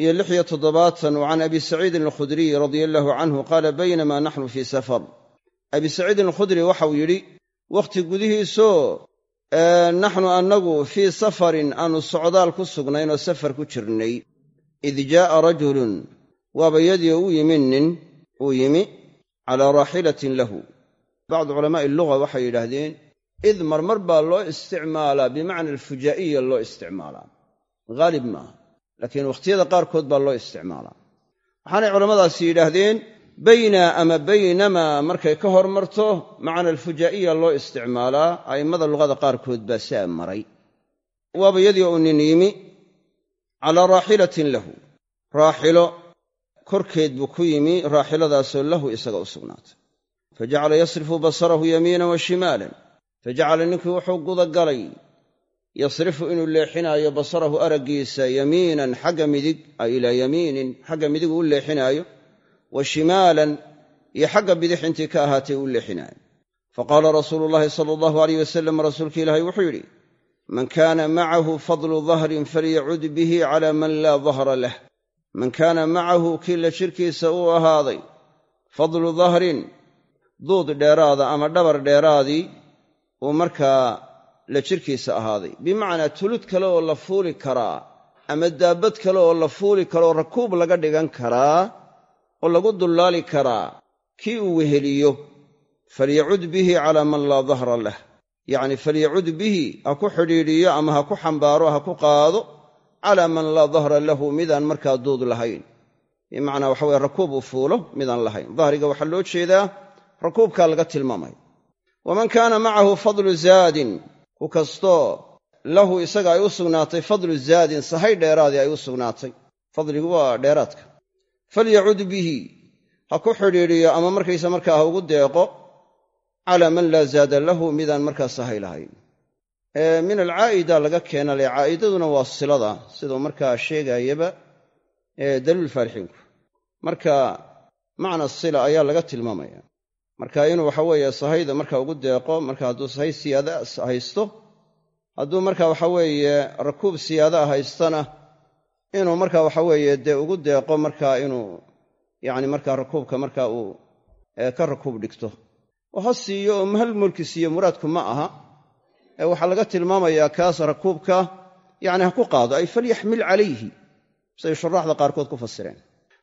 iyo lix iyo toddobaatan wa can abi saciidin alkhudriy radia allahu canhu qaala baynama naxnu fii safar. Abi saciidin alkhudri waxau yidhi wakhti gudihiisoo naxnu annagu fii safarin aanu socdaal ku sugnayn oo safar ku jirnay id jaa'a rajulun waaba yadii uu yimi nin uu yimi calaa raaxilatin lahu bacdu culamaa'i luga waxay yidhaahdeen id marmar baa loo isticmaalaa bimacna alfujaa'iya loo isticmaalaa haalib maaha laakiin wakhtiyada qaarkood baa loo isticmaalaa waxaanay culammadaasi yidhaahdeen bayna ama baynamaa markay ka hormarto macna alfujaa'iya loo isticmaalaa a'immada luqada qaarkood baa saa maray waaba yadii uu nin yimi calaa raaxilatin lahu. Raaxilo korkeed buu ku yimi raaxiladaasoo lahu isaga u sugnaatay. Fa jacala yasrifu basarahu yamiinan wa shimaalan. Fa jacala ninkii wuxuu gudagalay. Yasrifu inuu leexinaayo basarahu araggiisa yamiinan xagga midig ay ilaa yamiinin xagga midig uu leexinaayo wa shimaalan iyo xagga bidix intii ka ahaatay uu leexinaayo. Fa qaala rasuulu llaahi sala allahu aleyh wasalam rasuulka ilaahay wuxuu yidhi man kaana macahu fadlu dahrin falyacud bihi cala man laa dahra lah. Man kaana macahu kii la jirkiisa uu ahaaday fadlu dahrin duud dheeraada ama dhabar dheeraadii uu markaa la jirkiisa ahaaday. Bimacnaa tulud kale oo la fuuli karaa ama daabbad kale oo la fuuli karaoo rakuub laga dhigan karaa oo lagu dullaali karaa kii uu weheliyo falyacud bihi calaa man laa dahra lah yacni falyacud bihi ha ku xidhiidhiyo ama ha ku xambaaro ha ku qaado calaa man laa dahra lahu midaan markaa duud lahayn. Bimacnaa waxa weye rakuub uu fuulo midaan lahayn. Dahriga waxaa loo jeedaa rakuubkaa laga tilmaamaya waman kaana macahu fadlu zaadin ku kastoo lahu isaga ay u sugnaatay fadlu zaadin sahay dheeraadii ay u sugnaatay. Fadligu waa dheeraadka. Falyacud bihi ha ku xidhiidhiyo ama markaysa markaa ha ugu deeqo calaa man laa zaada lahu midaan markaa sahay lahayn. Min alcaa'ida laga keenale caa'idaduna waa silada siduu markaa sheegaayaba daliil faalixiinku marka macna sila ayaa laga tilmaamaya. Marka inuu waxa weeye sahayda marka ugu deeqo marka hadduu sahay siyaada haysto hadduu marka waxa weeye rakuub siyaadaa haystana inuu marka waxa weeye dee ugu deeqo marka inuu yacni marka rakuubka marka uu ka rakuub dhigto oo ha siiyo oo hal mulki siiyo muraadku ma aha. Ee waxaa laga tilmaamayaa kaas rakuubka yacni ha ku qaado ay falyaxmil calayhi siday shuraaxda qaarkood ku fasireen.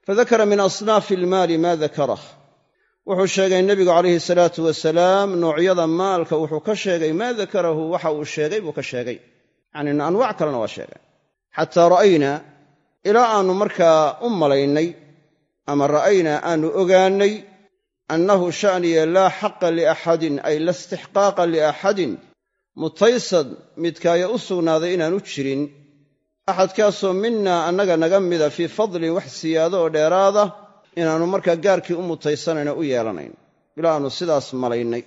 Fadakara min asnaafi ilmaali maa dakarah wuxuu sheegay nebigu calayhi salaatu wasalaam noocyada maalka wuxuu ka sheegay maa dakarahu waxa uu sheegay buu ka sheegay. Yacni anwac kalena waa sheegay. Xataa ra'aynaa ilaa aannu markaa u malaynay ama ra'aynaa aannu ogaannay annahu sha'niya laa xaqa liaxadin ay la istixqaaqa liaxadin mutaysad midkaaya u sugnaaday inaanu jirin axadkaasoo minnaa annaga naga mida fii fadlin wax siyaado oo dheeraada inaannu markaa gaarkii u mutaysanayno u yeelanayn ilaa sidaas malaynay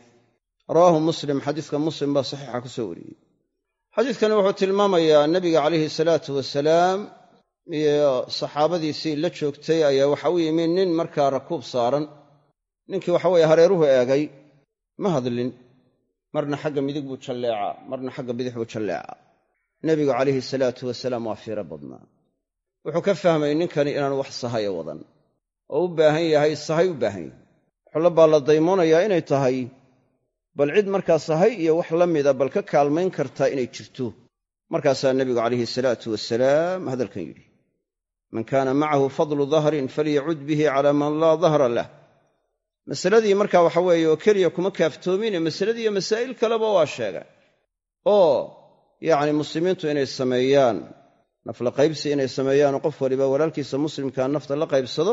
rawaahu muslim xadiiska muslim baa saxiixa ku soo wariyey xadiidkani wuxuu tilmaamayaa nebiga calayhi salaatu wasalaam iyo saxaabadiisii la joogtay ayaa waxa u yimi nin markaa rakuub saaran ninkii waxa weeye hareeruhu eegay ma hadlin marna xagga midig buu jalleecaa marna xagga bidix buu jalleecaa nebigu calayhi salaatu wasalaam waa fiiro badnaa. Wuxuu ka fahmay ninkani inaanu wax sahaya wadan. Oo u baahan yahay sahay u baahan yahay. Xulla baa la daymoonayaa inay tahay bal cid markaa sahay iyo wax la mida bal ka kaalmayn kartaa inay jirto. Markaasaa nebigu calayhi salaatu wasalaam hadalkan yidhi man kaana macahu fadlu dahrin falyacud bihi calaa man laa dahra lah masaladii markaa waxa weeye oo keliya kuma kaaftoomine masaladii iyo masaa'il kaleba waa sheegay. Oo yacni muslimiintu inay sameeyaan nafla qaybsi inay sameeyaan qof waliba walaalkiisa muslimkaa nafta la qaybsado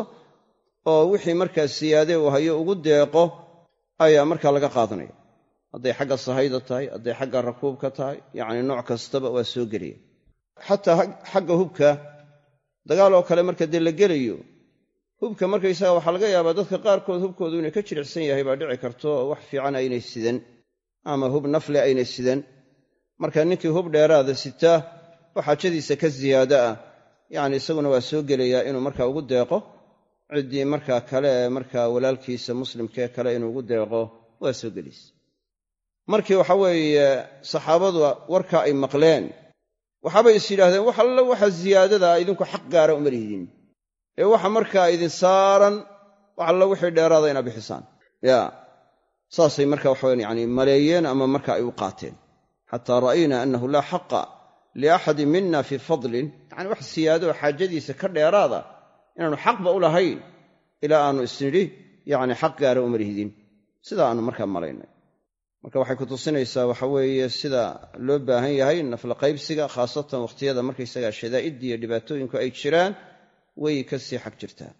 oo wixii markaa siyaade uu hayo ugu deeqo ayaa markaa laga qaadanaya. Hadday xagga sahayda tahay hadday xagga rakuubka tahay yacni nooc kastaba waa soo gelaya xataa xagga hubka dagaal oo kale marka dee la gelayo hubka markaysaga waxaa laga yaabaa dadka qaarkood hubkoodu inay ka jilicsan yahay baa dhici karto oo wax fiican aynay sidan ama hub nafle aynay sidan. Marka ninkii hub dheeraada sitaa oo xaajadiisa ka ziyaado ah. Yacni isaguna waa soo gelayaa inuu markaa ugu deeqo. Ciddii markaa kale ee markaa walaalkiisa muslimkee kale inuu ugu deeqo waa soo gelaysa markii waxa weeye saxaabadu warka ay maqleen. Waxaabay is yidhaahdeen wax alla waxa ziyaadadaa idinku xaq gaara uma lihidin ee waxa markaa idin saaran wax alla wixii dheeraada inaad bixisaan. Ya saasay marka waxawan yani maleeyeen ama marka ay u qaateen. Xataa ra'ayna annahu laa xaqa liaxadin mina fii fadlin. Yani wax siyaadoo xaajadiisa ka dheeraada inaanu xaqba u lahayn ilaa aanu isnidhi yani xaq gaara uma lihidin. Sida aanu markaa malaynay. Marka waxay ku tusinaysaa waxa weeye sida loo baahan yahay nafla qaybsiga khaasatan wakhtiyada markaysaga shadaa'iddi iyo dhibaatooyinku ay jiraan way ka sii xag jirtaa.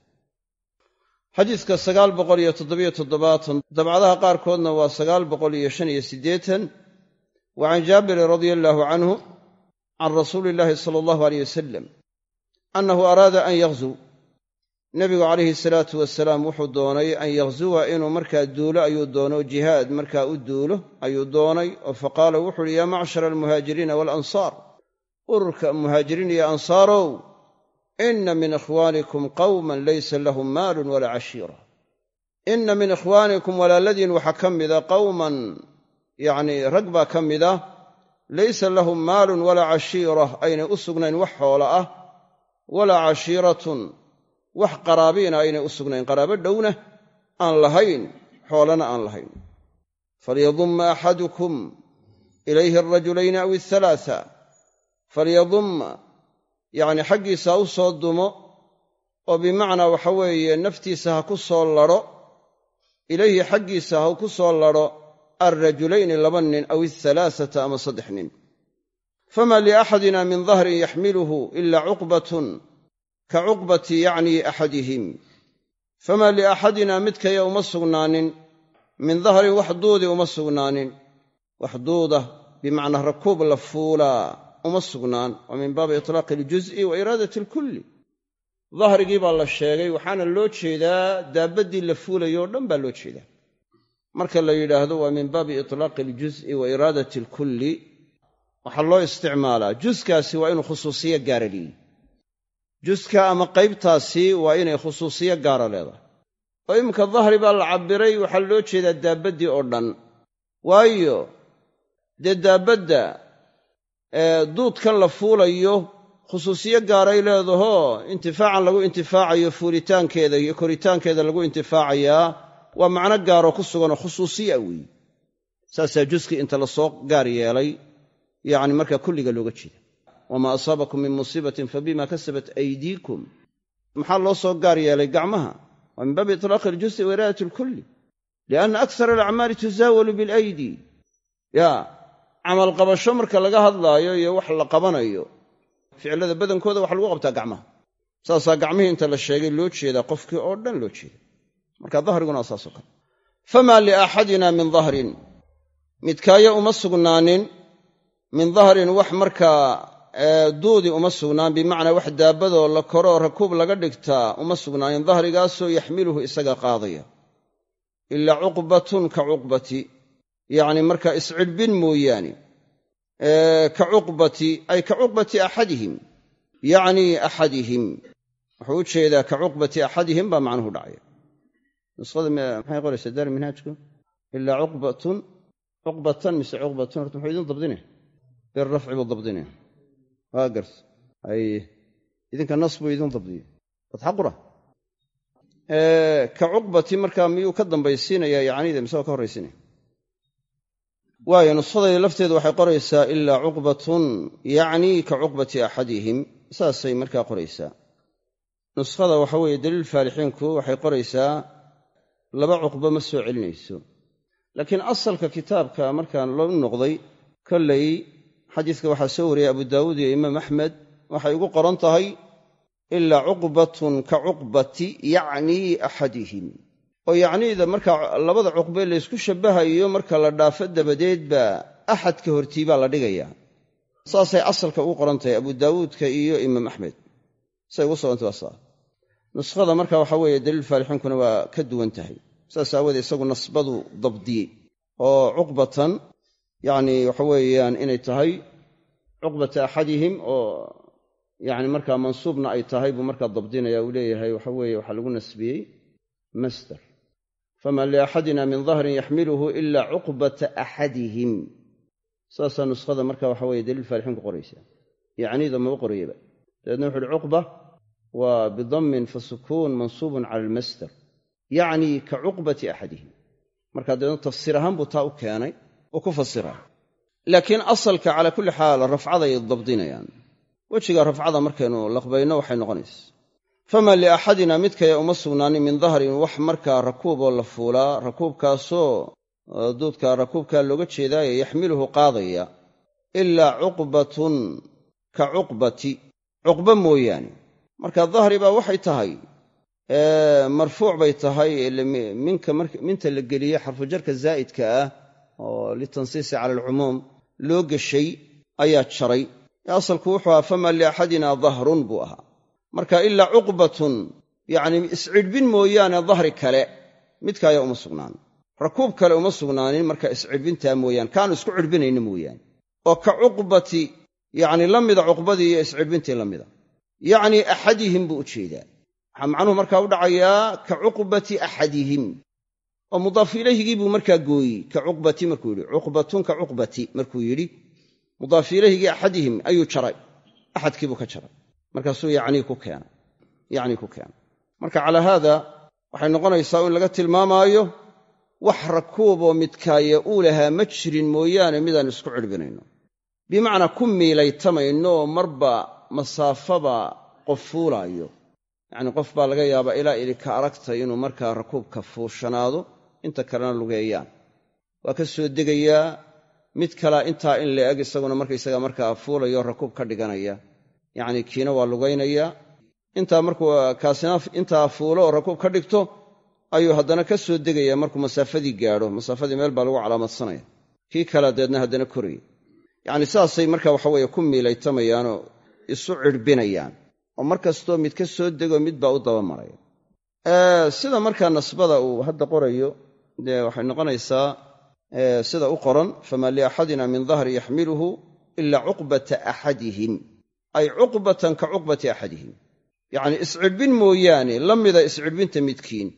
Xadiidka sagaal boqol iyo toddobiyo toddobaatan dabcadaha qaarkoodna waa sagaal boqol iyo shan iyo siddeetan. Wa can jaabirin radia allaahu canhu can rasuuli illaahi sala allahu aleyh wasalam annahu araada an yaghzuu nebigu calayhi salaatu wasalaam wuxuu doonay an yakhzuwa inuu markaa duulo ayuu doono jihaad markaa u duulo ayuu doonay oo faqaala wuxu uhi yaa macshara almuhaajiriina waalansaar ururka muhaajiriin iyo ansaarow inna min ikhwaanikum qawman laysa lahum maalun walaa cashiira inna min ikhwaanikum walaaladiin waxaa ka mida qawman yacnii rag baa ka mida laysa lahum maalun walaa cashiira aynay u sugnayn wax xoola ah walaa cashiiratun wax qaraabiina aynay u sugnayn qaraabo dhowna aan lahayn xoolana aan lahayn falyadumma axadukum ilayhi alrajulayni aw falyadumma yacni xaggiisa ha u soo dumo oo bimacnaa waxa weeye naftiisa ha ku soo ladho ilayhi xaggiisa ha ku soo ladho alrajulayni laba nin aw athalaasata ama saddex nin. Fama liaxadina min dahrin yaxmiluhu ila cuqbatun ka cuqbati yacni axadihim. Fama liaxadina midkaya uma sugnaanin min dahrin wax duudi uma sugnaanin. Wax duuda bimacnaa rakuub la fuulaa uma sugnaan waa min baabi itlaaqi aljuz'i wa iraadati alkulli. Dahrigii baa la sheegay waxaana loo jeedaa daabaddii la fuulayo o dhan baa loo jeedaa. Marka la yidhaahdo waa min baabi itlaaqi aljuz'i wa iraadati alkulli waxaa loo isticmaalaa. Juskaasi waa inuu khusuusiyo gaara leeyihi juska ama qaybtaasi waa inay khusuusiyo gaara leedahay. Oo iminka dahri baa la cabbiray waxaa loo jeedaa daabaddii oo dhan. Waayo dee daabadda duudkan la fuulayo khusuusiyo gaaray leedahoo intifaacan lagu intifaacayo fuulitaankeeda iyo koritaankeeda lagu intifaacayaa waa macno gaaroo ku suganoo khusuusiya weeye saasaa juskii inta la soo gaar yeelay yacni markaa kulliga looga jeeda wamaa asaabakum min musiibatin fabima kasabat aydiikum. Maxaa loo soo gaar yeelay gacmaha? Waa min baabi itlaaqi aljusi wa iraadati alkulli. Lianna aksara alacmaali tusaawalu bilaydi. Ya camal qabasho marka laga hadlaayo iyo wax la qabanayo ficilada badankooda waxa lagu qabtaa gacmaha. Saasaa gacmihii inta la sheegay loo jeedaa qofkii oo dhan loo jeeda marka dahriguna saasoo kale. Famaa liaxadina min dahrin midkaayo uma sugnaanin. Min dahrin wax markaa duudi uma sugnaan. Bimacnaa wax daabadoo la koroo rakuub laga dhigtaa uma sugnaanin. Dahrigaasoo yaxmiluhu isaga qaadaya. Ilaa cuqbatun ka cuqbati yacni markaa iscidhbin mooyaane ka cuqbati ay ka cuqbati axadihim. Yacnii axadihim. Wuxuu u jeedaa ka cuqbati axadihim baa macnuhu dhacaya nuskhada maxay qoraysaa? Daari minhaajku? Ilaa cuqbatun cuqbatan mise cuqbatun horta muxuu idin dabdine? Birrafci buu dabdine. Waa garta ay idinka nas buu idin dabdiye. Fatxa qura ka cuqbati markaa miyuu ka dambaysiinayaa yacnida mise waa ka horraysiinaya waayo nuskhadayda lafteedu waxay qoraysaa ilaa cuqbatun yacnii ka cuqbati axadihim. Saasay markaa qoraysaa. Nuskhada waxa weeye daliil faalixiinku waxay qoraysaa laba cuqba ma soo celinayso. Laakiin asalka kitaabka markaan loo noqday kollay xadiiska waxaa soo wariyey abu daawuud iyo imaam axmed waxay ugu qoran tahay ilaa cuqbatun ka cuqbati yacnii axadihim oo yacniida markaa labada cuqbe laysku shabbahayo marka la dhaafo dabadeed baa axadka hortii baa la dhigayaa saasay asalka ugu qoran tahay abu daawuudka iyo imaam axmed. Say ugu sugantay waa saa. Nuskhada marka waxa weeye daliil faalixiinkuna waa ka duwan tahay. Saas aawoodee isagu nasbadu dabdiyey oo cuqbatan yacni waxa weeyaan inay tahay cuqbata axadihim oo yacni markaa mansuubna ay tahay buu markaa dabdinaya uu leeyahay. Waxa weeye waxaa lagu nasbiyey masder fama liaxadina min dahrin yaxmiluhu ila cuqbata axadihim saasaa nuskhada marka waxa weye daliil faalixiinku qoraysa yacnida maba qorayaba dabeedna wuxu uhi cuqba waa bidammin fa sukuun mansuubun cala almasder yacnii ka cuqbati axadihim marka dabeedna tafsiir ahaan buu taa u keenay oo ku fasira laakiin asalka calaa kulli xaal rafcaday dabdinayaan wejiga rafcada markaynu laqbayno waxay noqonaysa fama liaxadina midkaya uma sugnaanin min dahrin wax markaa rakuuboo la fuulaa rakuubkaasoo duudka rakuubkaa looga jeedaaye yaxmiluhu qaadaya ilaa cuqbatun ka cuqbati. Cuqba mooyaane. Marka dahri baa waxay tahay marfuuc bay tahay minta la geliye xarfujarka zaa'idka ah oo litansiisi cala alcumuum loo geshay ayaa jaray. Asalku wuxuu ahaa fama liaxadina dahrun buu ahaa marka ilaa cuqbatun yacni iscidhbin mooyaane dahri kale midkaaya uma sugnaan. Rakuub kale uma sugnaanin marka iscidhbintaa mooyaane kaanu isku cidhbinayna mooyaane. Oo ka cuqbati yacni la mida cuqbadii iyo iscidhbintii la mida. Yacnii axadihim buu u jeedaa. Waxaa macnuhu markaa u dhacayaa ka cuqbati axadihim. Oo mudaaf ilayhigii buu markaa gooyey ka cuqbati markuu yidhi. Cuqbatun ka cuqbati markuu yidhi. Mudaaf ilayhigii axadihim ayuu jaray. Axadkiibuu ka jaray markaasuu yacnii ku keenay yacnii ku keenay. Marka calaa haada waxay noqonaysaa in laga tilmaamaayo wax rakuuboo midkaaye uu lahaa ma jirin mooyaane midaan isku cidhbinayno bimacnaa ku miilaytamayno oo marba masaafaba qof fuulaayo. Yacnii qof baa laga yaabaa ilaa idinka aragtay inuu markaa rakuubka fuushanaado inta kalena lugeeyaan. Waa ka soo degayaa mid kalea intaa in la eg isaguna markaysaga markaa fuulayo rakuub ka dhiganaya yacnii kiina waa lugaynayaa intaa markuu kaasina intaa fuulo oo rakuub ka dhigto ayuu haddana ka soo degaya markuu masaafadii gaadho. Masaafadii meel baa lagu calaamadsanaya kii kalea dabeedna haddana koraya yacni saasay marka waxa weeye ku miilaytamayaanoo isu cidhbinayaan oo mar kastoo mid ka soo dego mid baa u dabamaraya. Sida markaa nasbada uu hadda qorayo dee waxay noqonaysaa sida u qoran famaa liaxadina min dahri yaxmiluhu ila cuqbata axadihim ay cuqbatan ka cuqbati axadihim. Yacnii iscidhbin mooyaane la mida iscidhbinta midkiin.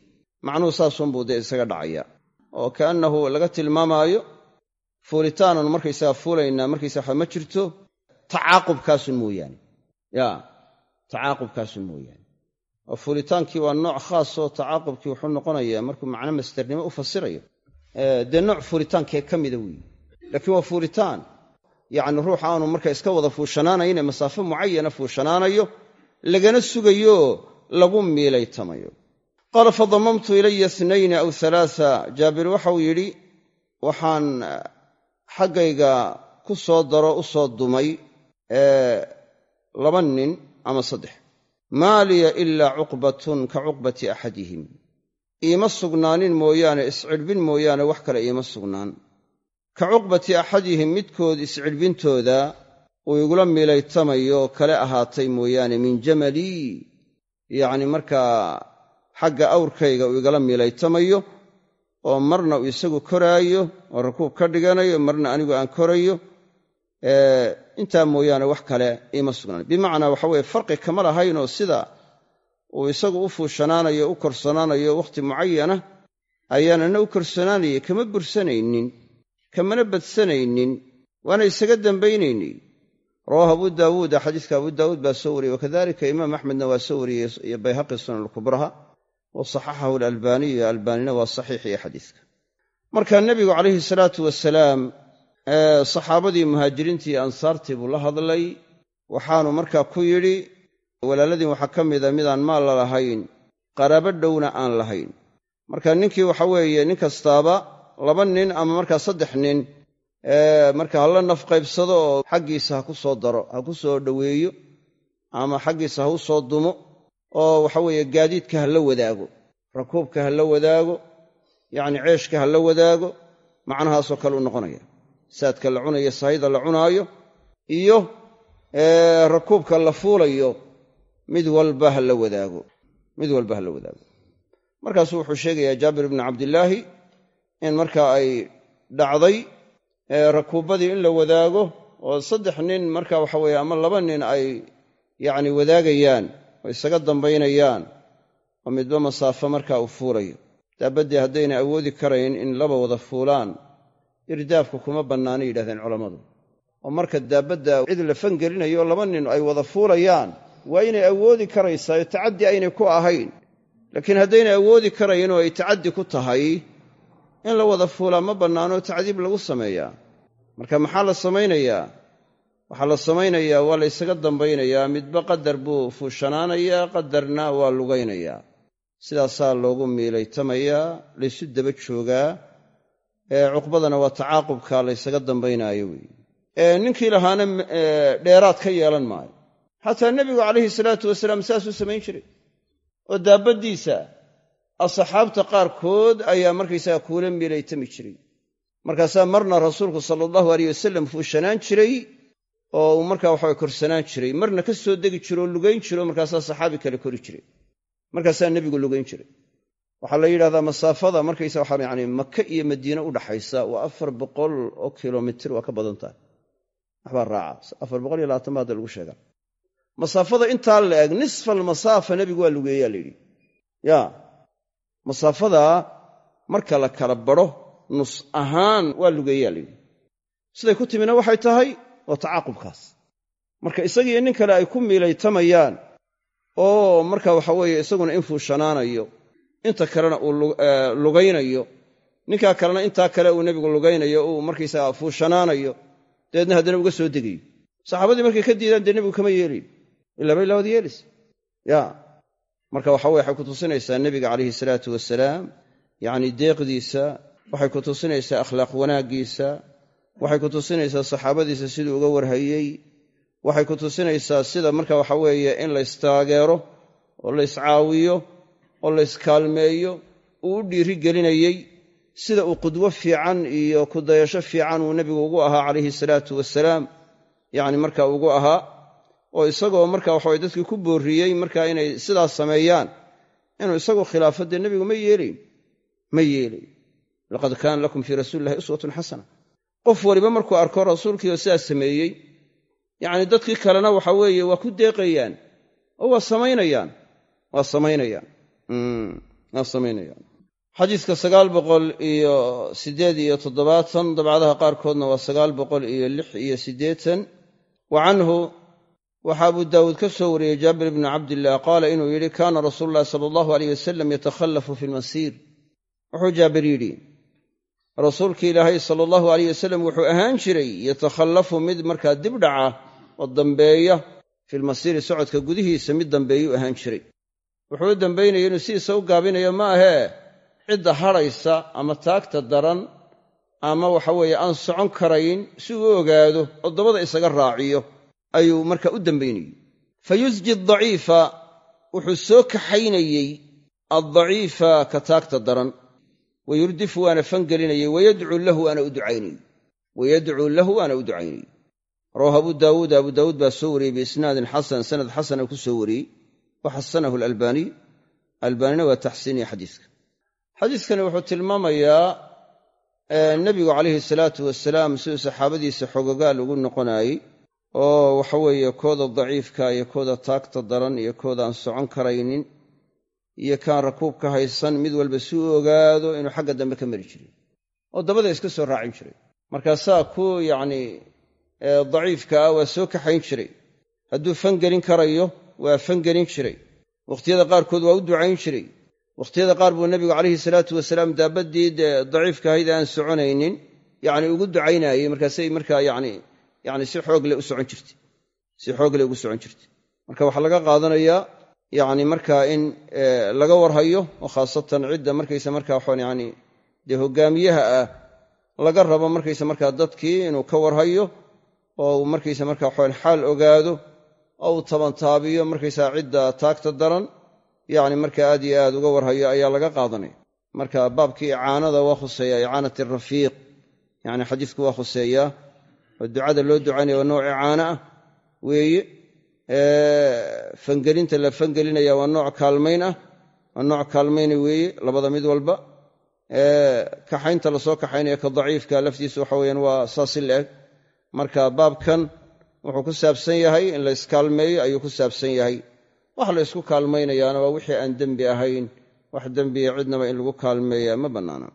Macnuhu saasunbuu dee isaga dhacaya. Oo kaannahu laga tilmaamaayo fuulitaananu markaysaga fuulaynaa markaysa waxa ma jirto tacaaqubkaasun mooyaane. Ya tacaaqubkaasun mooyaane. Oo fuulitaankii waa nooc khaasoo tacaaqubkii wuxuu noqonayaa markuu macno mastarnimo u fasirayo. Dee nooc fuulitaankee ka mida weeye laakiin waa fuulitaan yacni ruux aanu marka iska wada fuushanaanayne masaafo mucayana fuushanaanayo lagana sugayo lagu miilaytamayo. Qaala fadamamtu ilaya inayni aw alaaa jaabir waxau yidhi waxaan xaggayga ku soo daro u soo dumay laba nin ama saddex. Maa liya ilaa cuqbatun ka cuqbati axadihim. Iima sugnaanin mooyaane iscidhbin mooyaane wax kale iima sugnaan ka cuqbati axadihim midkood iscidhbintooda uu igula miilaytamayo kale ahaatay mooyaane min jamalii yacni markaa xagga awrkayga uu igala miilaytamayo oo marna uu isagu koraayo oo rakuub ka dhiganayo marna anigu aan korayo intaa mooyaane wax kale iima sugnaan bimacnaa waxa weye farqi kama lahaynoo sida uu isagu u fuushanaanayo u korsanaanayo wakhti mucayana ayaanana u korsanaanayay kama bursanaynin kamana badsanaynin waana isaga dambaynayni. Rawaahu abu daawuuda xadiiska abu daawuud baa soo wariyey wakadalika imaam axmedna waa soo wariyey iyo bayhaqi sunan alkubraha wa saxaxahu alalbaaniyu albaanina waa saxiixiyo xadiiska. Marka nebigu calayhi salaatu wasalaam saxaabadii muhaajiriintii ansaartii buu la hadlay waxaanu markaa ku yidhi walaaladiin waxaa ka mida midaan maal la lahayn qaraabo dhowna aan lahayn. Marka ninkii waxa weeye nin kastaaba laba nin ama markaa saddex nin marka hala naf qaybsado oo xaggiisa ha ku soo daro ha ku soo dhoweeyo ama xaggiisa ha u soo dumo oo waxa weeye gaadiidka ha la wadaago rakuubka ha la wadaago yacni ceeshka ha la wadaago macnahaasoo kale u noqonaya. Saadka la cunayo sahayda la cunaayo iyo rakuubka la fuulayo mid walba ha la wadaago mid walba ha la wadaago. Markaasuu wuxuu sheegayaa jaabir ibnu cabdillaahi in markaa ay dhacday rakuubbadii in la wadaago oo saddex nin marka waxa weeye ama laba nin ay yacni wadaagayaan oo isaga dambaynayaan oo midba masaafo markaa uu fuulayo daabaddii haddaynay awoodi karayn in laba wada fuulaan irdaafku kuma bannaanay yidhahdeen culammadu. Oo marka daabadda cid la fangelinayo laba nin ay wada fuulayaan waa inay awoodi karaysaa oo tacaddi aynay ku ahayn. Laakiin haddaynay awoodi karayn oo ay tacaddi ku tahay in la wada fuulaa ma bannaano tacdiib lagu sameeyaa. Marka maxaa la samaynayaa? Waxaa la samaynayaa waa la ysaga dambaynayaa. Midba qadar buu fuushanaanayaa qadarna waa lugaynayaa sidaasaa loogu miilaytamayaa laysu daba joogaa. Cuqbadana waa tacaaqubka laysaga dambaynaayo weeye ninkii lahaana dheeraad ka yeelan maayo. Xataa nebigu calayhi salaatu wasalaam saasuu samayn jiray. Oo daabaddiisa asxaabta qaarkood ayaa markaysaga kuula miilaytami jiray. Markaasaa marna rasuulku sala allahu aleyh wasalam fuushanaan jiray oo uu markaa waxawa korsanaan jiray. Marna ka soo degi jiro lugayn jiro markaasaa saxaabi kale kori jiray. Markaasaa nebigu lugayn jiray. Waxaa la yidhahdaa masaafada markaysa waxaa yani maka iyo madiine u dhaxaysa waa afar boqol oo kilomitir waa ka badan tahay. Waxbaa raaca. Afar boqol iyo labaatan ba hadda lagu sheegaa. Masaafada intaa la eg nisfa almasaafa nebigu waa lugeeyaa la yidhi. Ya masaafadaa marka la kala baro nus ahaan waa lugeeyaa la yidhi. Siday ku timina waxay tahay waa tacaaqubkaas. Marka isagiiyo nin kale ay ku miilaytamayaan oo marka waxa weeye isaguna in fuushanaanayo inta kalena uu lugaynayo ninkaa kalena intaa kale uu nebigu lugaynayo uu markaysaga fuushanaanayo dabeedna haddana uga soo degayo. Saxaabadii markay ka diidaan dee nebigu kama yeelayn ilaaba ilaa wad yeelis. Ya marka waxa weye waxay ku tusinaysaa nebiga calayhi salaatu wasalaam yacni deeqdiisa waxay ku tusinaysaa akhlaaq wanaaggiisa waxay ku tusinaysaa saxaabadiisa siduu uga warhayey waxay ku tusinaysaa sida marka waxa weeye in la ystaageero oo la yscaawiyo oo la yskaalmeeyo uu u dhiiri gelinayey sida uu qudwo fiican iyo kudayasho fiican uu nebigu ugu ahaa calayhi salaatu wasalaam yacni marka ugu ahaa oo isagoo marka waxaway dadkii ku boorriyey marka inay sidaas sameeyaan inuu isagu khilaafo dee nebigu ma yeelayn ma yeelayn laqad kaana lakum fii rasuuli illahi uswatun xasana qof waliba markuu arko rasuulkiioo sidaas sameeyey yacni dadkii kalena waxa weeye waa ku deeqayaan oo waa samaynayaan waa samaynayaan. Waa samaynayaan. Xadiiska sagaal boqol iyo siddeed iyo toddobaatan dabcadaha qaarkoodna waa sagaal boqol iyo lix iyo siddeetan. Wa canhu waxaa abu daawuud ka soo wariyey jaabir ibni cabdillah qaala inuu yidhi kaana rasuulu llahi sala allahu aleyh wasalam yatakhallafu fi lmasiir wuxuu jaabir yidhi rasuulki ilaahay sala allahu aleyh wasalam wuxuu ahaan jiray yatakhallafu mid markaa dib dhaca oo dambeeya filmasiiri socodka gudihiisa mid dambeeyuu ahaan jiray. Wuxuu u dambaynaya inuu sidiisa u gaabinayo ma ahee cidda hadhaysa ama taagta daran ama waxa weeye aan socon karayn si uu u ogaado oo dabada isaga raaciyo ayuu marka u dambaynayey. Fa yusji adaciifa wuxuu soo kaxaynayey addaciifa ka taagta daran. Wayurdifu waana fangelinayey. Wayadcuu lahu waana u ducaynayey. Wayadcuu lahu waana u ducaynayey. Rawaahu abu daawuud abu daawuud baa soo wariyey biisnaadin xasan sanad xasana ku soo wariyey. Wa xasanahu alalbaaniy albaanina waa taxsiiniya xadiiska. Xadiiskani wuxuu tilmaamayaa nebigu calayhi salaatu wasalaam siduu saxaabadiisa xogogaal ugu noqonaayey oo waxa weeye kooda daciifka iyo kooda taagta daran iyo kooda aan socon karaynin iyo kaan rakuubka haysan mid walba si u ogaado inuu xagga dambe ka mari jiray oo dabada iska soo raacin jiray. Markaasaa ku yacnii daciifka ah waa soo kaxayn jiray. Hadduu fangelin karayo waa fangelin jiray. Wakhtiyada qaarkood waa u ducayn jiray. Wakhtiyada qaar buu nebigu calayhi salaatu wasalaam daabaddii dee daciifka ahayd aan soconaynin yacni ugu ducaynaayey markaasay markaa yani yani si xoogle u socon jirtay si xoogle ugu socon jirtay marka waxaa laga qaadanayaa yacni markaa in laga warhayo oo khaasatan cidda markaysa markaa waxaan yani dee hogaamiyaha ah laga rabo markaysa markaa dadkii inuu ka warhayo oo uu markaysa markaa waxaan xaal ogaado oo uu tabantaabiyo markaysaa cidda taagta daran yacni marka aad iyo aad uga warhayo ayaa laga qaadanaya. Marka baabkii icaanada waa khuseeya icaanat arafiiq yacni xadiisku waa khuseeyaa oo ducada loo ducaynaya waa nooc icaano ah weeye fangelinta la fangelinaya waa nooc kaalmayn ah waa nooc kaalmayna weeye labada mid walba. Kaxaynta la soo kaxaynaya ka daciifka laftiisa waxa weyaan waa saasi la-eg marka baabkan wuxuu ku saabsan yahay in la iskaalmeeyo ayuu ku saabsan yahay. Wax la ysku kaalmaynayaana waa wixii aan dembi ahayn. Wax dembiya cidnaba in lagu kaalmeeya ma bannaana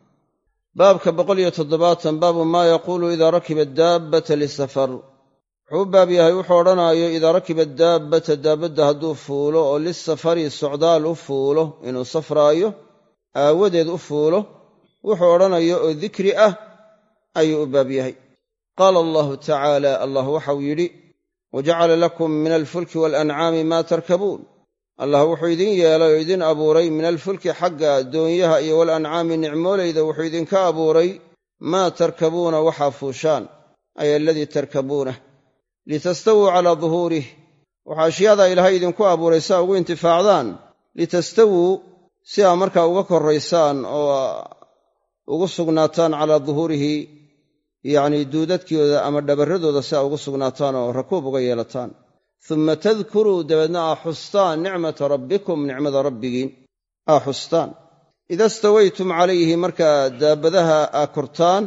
baabka boqoliyo toddobaatan baabu maa yaquulu idaa rakiba daabbata lisafar. Wuxuu u baab yahay wuxuu odhanaayo idaa rakiba daabbata daabadda hadduu fuulo oo lisafari socdaal u fuulo inuu safraayo aawadeed u fuulo wuxuu odhanayo oo dikri ah ayuu u baab yahay. Qaala allahu tacaala allah waxau yidhi wajacala lakum min alfulki waalancaami maa tarkabuun allah wuxuu idin yeelay oo idin abuuray min alfulki xagga doonyaha iyo walancaami nicmoolayda wuxuu idinka abuuray maa tarkabuuna waxaa fuushaan ay aladii tarkabuunah litastawuu calaa duhuurih waxaa ashyaadaa ilaahay idinku abuuray saa ugu intifaacdaan. Litastawuu si aa markaa uga korraysaan oo ugu sugnaataan calaa duhuurihi yacnii duudadkooda ama dhabarradooda si aa ugu sugnaataan oo rakuub uga yeelataan uma tadkuruu dabeedna aa xustaan nicmata rabbikum nicmada rabbigiin aa xustaan ida stawaytum calayhi markaa daabadaha aa kortaan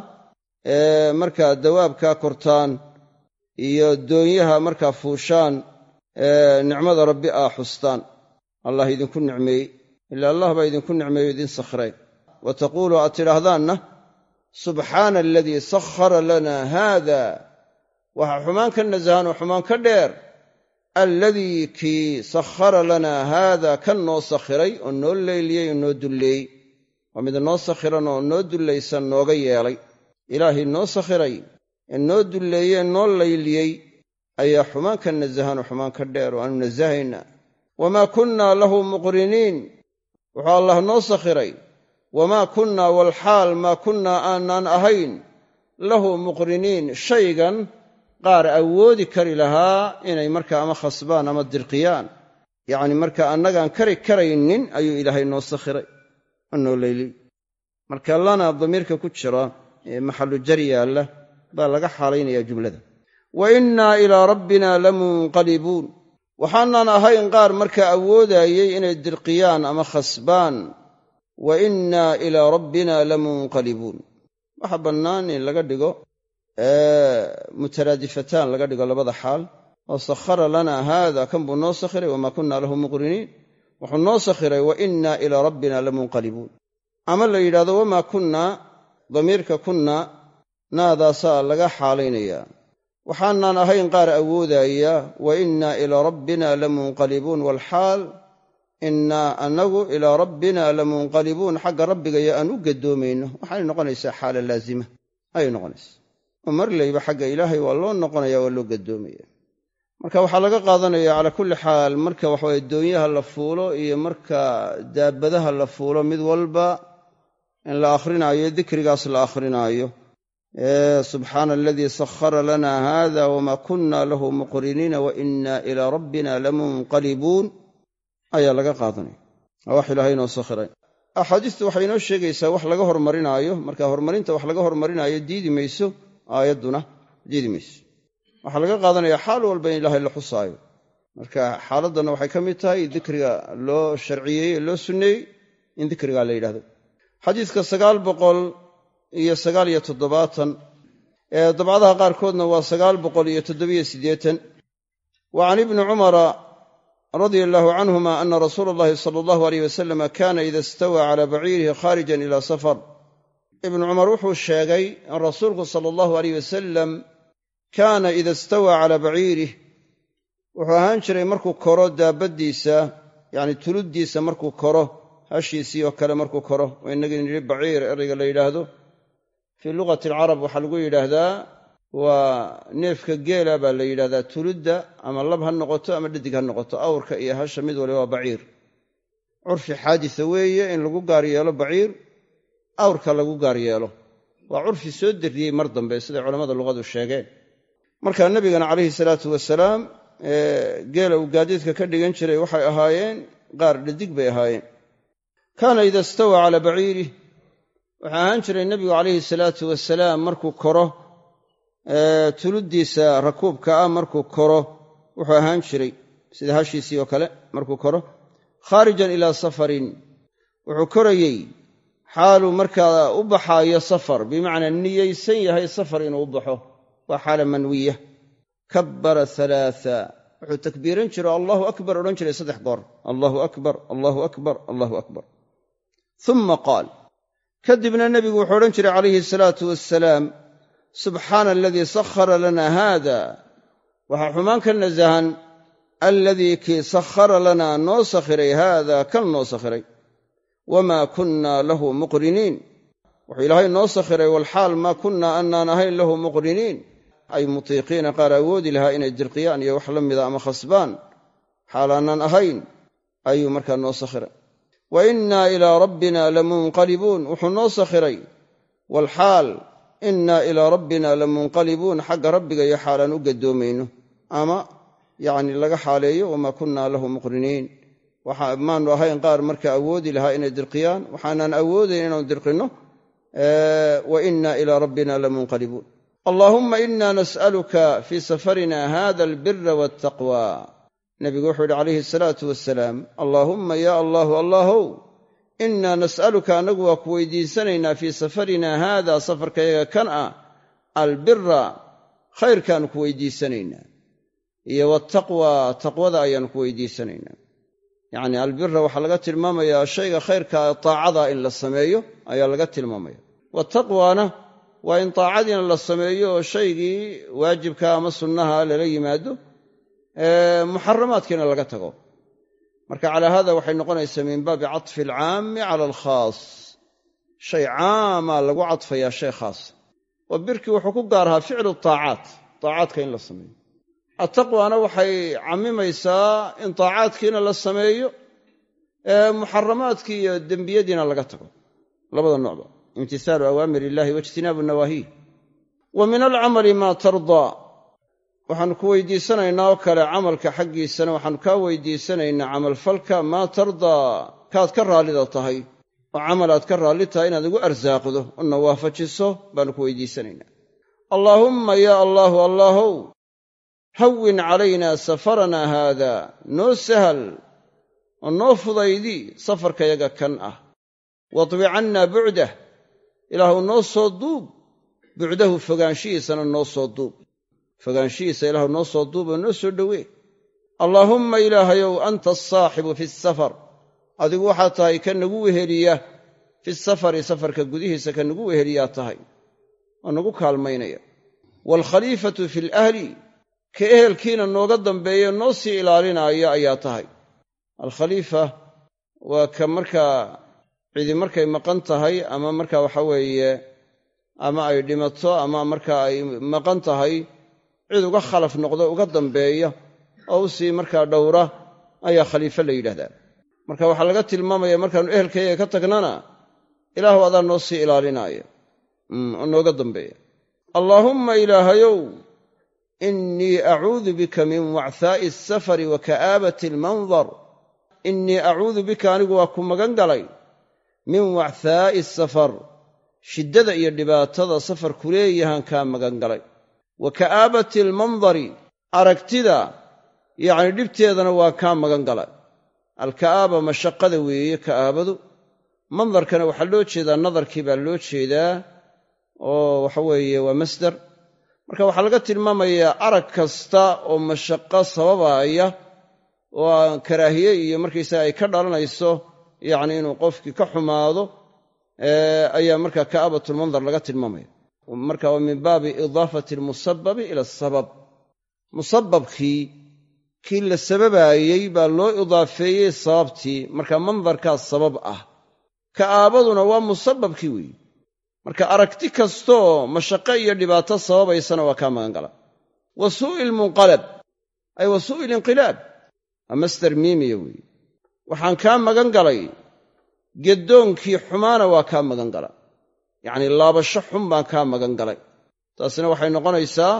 ee markaa dawaabkaa kortaan iyo doonyaha markaa fuushaan ee nicmada rabbi aa xustaan allah idinku nicmeeyey ila allah baa idinku nicmeeyo idin sakhray wa taquulu aad tidhaahdaanna subxaana aladii sakhara lana haada waxaa xumaan ka nasahan oo xumaan ka dheer alladii kii sakhara lanaa haada kan noo sakhiray oo noo leyliyey oo noo dulleeyey. Waa mid noo sakhiran oo noo dullaysan nooga yeelay. Ilaahay noo sakhiray ee noo dulleeyey ee noo layliyey ayaa xumaan ka nasahan oo xumaan ka dheer oo aanu nasahaynaa wamaa kunnaa lahu muqriniin. Wuxuu allah noo sakhiray. Wamaa kunnaa walxaal maa kunnaa aanaan ahayn. Lahu muqriniin shaygan qaar awoodi kari lahaa inay markaa ama khasbaan ama dirqiyaan. Yacni marka annagaan kari karaynin ayuu ilaahay noo sakhiray oo noo leyliyey marka lana damiirka ku jira ee maxallu jar baa laga xaalaynayaa jumlada. Wa innaa ilaa rabbina lamunqalibuun waxaanaan ahayn qaar markaa awoodaayey inay dirqiyaan ama khasbaan. Wa innaa ilaa rabbina lamunqalibuun waxa bannaan in laga dhigo mutaraadifataan laga dhigo labada xaal oo sakhara lanaa haada kan buu noo sakhiray wamaa kunna lahu muqriniin. Wuxuu noo sakhiray wa innaa ilaa rabbina lamunqalibuun. Ama la yidhahdo wamaa kunnaa damiirka kunna naadaasaa laga xaalaynayaa waxaanaan ahayn qaar awoodaaya wa innaa ilaa rabbina lamunqalibuun walxaal innaa annagu ilaa rabbina lamunqalibuun xagga rabbigayo aan u gadoomayno. Waxaanay noqonaysaa xaala laazima. Ayay noqonaysaa oo marlayba xagga ilaahay waa loo noqonaya waa loo gadoomaya marka waxaa laga qaadanaya calaa kulli xaal marka waxaweye doonyaha la fuulo iyo marka daabadaha la fuulo mid walba in la akhrinaayo dikrigaas la akhrinaayo subxaana aladii sakhara lana hada wma kuna lahu muqriniina wa ina ilaa rabbina lamunqalibuun ayaa laga qaadanaya. Waa wax ilaahay inoo sakhiray. Axaadiistu waxay inoo sheegaysaa wax laga hormarinaayo marka horumarinta wax laga hormarinaayo diidi mayso aayadduna diidi mayso. Waxaa laga qaadanaya xaal walba in ilaahay la xusaayo. Marka xaaladdanna waxay ka mid tahay dikriga loo sharciyeeyey ee loo sunneeyey in dikrigaa la yidhahdo xadiiska sagaal boqol iyo sagaal iyo toddobaatan dabcadaha qaarkoodna waa sagaal boqol iyo toddobiyo siddeetan. Wa can ibni cumara radia allahu canhuma ana rasuula allahi sala allahu aleyh wasalama kana ida istawaa calaa baciirihi khaarijan ila safar ibnu cumar wuxuu sheegay in rasuulku sala allahu aleyh wasalam kaana ida istawaa calaa baciirih wuxuu ahaan jiray markuu koro daabaddiisa yacni tuluddiisa markuu koro hashiisii oo kale markuu koro. Oo innagii nidhi baciir erayga la yidhaahdo. Fii luqati alcarab waxaa lagu yidhaahdaa waa neefka geela baa la yidhahdaa tuludda ama lab ha noqoto ama dhadig ha noqoto. Awrka iyo hasha mid waliba waa baciir. Curfi xaadisa weeye in lagu gaar yeelo baciir awrka lagu gaar yeelo. Waa curfi soo darriyey mar dambe siday culammada luqadu sheegeen. Markaa nebigana calayhi salaatu wasalaam geela uu gaadiidka ka dhigan jiray waxay ahaayeen qaar dhadig bay ahaayeen. Kaana ida istawaa calaa baciirih wuxuu ahaan jiray nebigu calayhi salaatu wasalaam markuu koro tuluddiisa rakuubka ah markuu koro wuxuu ahaan jiray sida hashiisii oo kale markuu koro khaarijan ilaa safarin. Wuxuu korayey xaaluu markaa u baxaayo safar bimacnaa niyaysan yahay safar inuu u baxo waa xaala manwiya kabbara alaaa wuxuu takbiiran jiro allahu akbar odhan jiray saddex goor. Allahu akbar allahu akbar allahu akbar. Uma qaal. Kadibna nebigu wuxuu odhan jiray calayhi salaatu wasalaam subxaana aladii sakhara lana haada waxaa xumaan ka nasahan aladii kii sakhara lanaa noo sakhiray haada kan noo sakhiray wamaa kunnaa lahu muqriniin wuxuu ilaahay noo sakhiray walxaal maa kunnaa annaan ahayn lahu muqriniin ay mutiiqiina qaar awoodi lahaa inay dirqiyaan iyo wax la mida ama khasbaan xaal aanaan ahayn ayuu markaa noo sakhiray wa innaa ilaa rabbina lamunqalibuun wuxuu noo sakhiray walxaal innaa ilaa rabbina lamunqalibuun xagga rabbiga iyo xaalaan u gadoomayno ama yacni laga xaaleeyo wamaa kunnaa lahu muqriniin maanu ahayn qaar marka awoodi lahaa inay dirqiyaan. Waxaanaan awoodayn inaanu dirqinno wa innaa ilaa rabbina lamunqalibuun allaahumma inna nas'aluka fii safarina hada albira waltaqwa nebigu wuxuu yidhi calayhi asalaatu wasalaam allaahumma yaa allaahu allaahow innaa nas'aluka annagu waa ku weydiisanaynaa fii safarina haada safarkayaga kan ah albira khayrkaannu ku weydiisanaynaa iyo wataqwa taqwada ayaannu ku weydiisanaynaa yacni albira waxaa laga tilmaamayaa shayga khayrkaa taacada in la sameeyo ayaa laga tilmaamaya. Wataqwaana waa in taacadiina la sameeyo oo shaygii waajibka ama sunnaha lala yimaado muxaramaadkiina laga tago. Marka calaa haada waxay noqonaysaa min baabi catfi alcaami cala alkhaas. Shay caama lagu cadfayaa shay khaasa oo birkii wuxuu ku gaar ahaa ficlu taacaat taacaadka in la sameeyo attaqwaana waxay cammimaysaa in taacaadkiina la sameeyo muxaramaadkii iyo dembiyadiina laga tago. Labada nocba imtisaalu awaamir illahi waijtinaabu nawaahiih wa min alcamali maa tardaa waxaanu ku weydiisanaynaa oo kale camalka xaggiisana waxaanu kaa weydiisanaynaa camalfalka maa tardaa kaad ka raallida tahay oo camal aad ka raalli tahay inaad igu arsaaqdo una waafajiso baanu ku weydiisanaynaa. Allaahumma yaa allaahu allaahow hawin calaynaa safaranaa haada. Noo sahal oo noo fudaydii safarkayaga kan ah. Wadwi cannaa bucdah ilaahu noo soo duub. Bucdahu fogaanshihiisana noo soo duub. Fogaanshihiisa ilaahu noo soo duub oo noo soo dhowee. Allaahumma ilaahayow anta asaaxibu fi safar adigu waxaad tahay ka nagu weheliya fi safari safarka gudihiisa ka nagu weheliyaa tahay oo nagu kaalmaynaya. Waalkhaliifatu fi lahli ka ehelkiina nooga dambeeye noo sii ilaalinaaya ayaa tahay. Alkhaliifa waa ka markaa cidi markay maqan tahay ama marka waxa weeye ama ay dhimato ama marka ay maqan tahay cid uga khalaf noqdo uga dambeeya oo u sii markaa dhowra ayaa khaliifo la yidhahdaa. Marka waxaa laga tilmaamaya markaannu ehelkayga ka tagnana ilaahu adaa noo sii ilaalinaaya oo nooga dambeeya. Allaahumma ilaahayow innii acuudu bika min wachaa'i asafari wa ka'aabati almandar innii acuudu bika anigu waa ku magan galay min wachaa'i asafar shiddada iyo dhibaatada safarku leeyahaan kaa magan galay wa ka'aabati almandari aragtida yacni dhibteedana waa kaa magan galay alka'aaba mashaqada weeye ka'aabadu mandarkana waxaa loo jeedaa nadarkii baa loo jeedaa oo waxa waa masdar marka waxaa laga tilmaamayaa arag kasta oo mashaqo sababaya oo karaahiye iyo markaysaga ay ka dhalanayso yacni inuu qofkii ka xumaado ayaa marka ka'abatulmandar laga tilmaamaya. Marka waa min baabi idaafati almusababi ila asabab musababkii kii la sababaayey baa loo idaafeeyey sababtii marka mandarkaa sabab ah. Ka'aabaduna waa musababkii weeye marka aragti kastaoo mashaqo iyo dhibaato sababaysana waa kaa magan gala. Wa suu'i lmunqalab ay wa suu'i linqilaab waa masdar miimiya weeye waxaan kaa magan galay geddoonkii xumaana waa kaa magan gala. Yacnii laabasho xun baan kaa magan galay. Taasina waxay noqonaysaa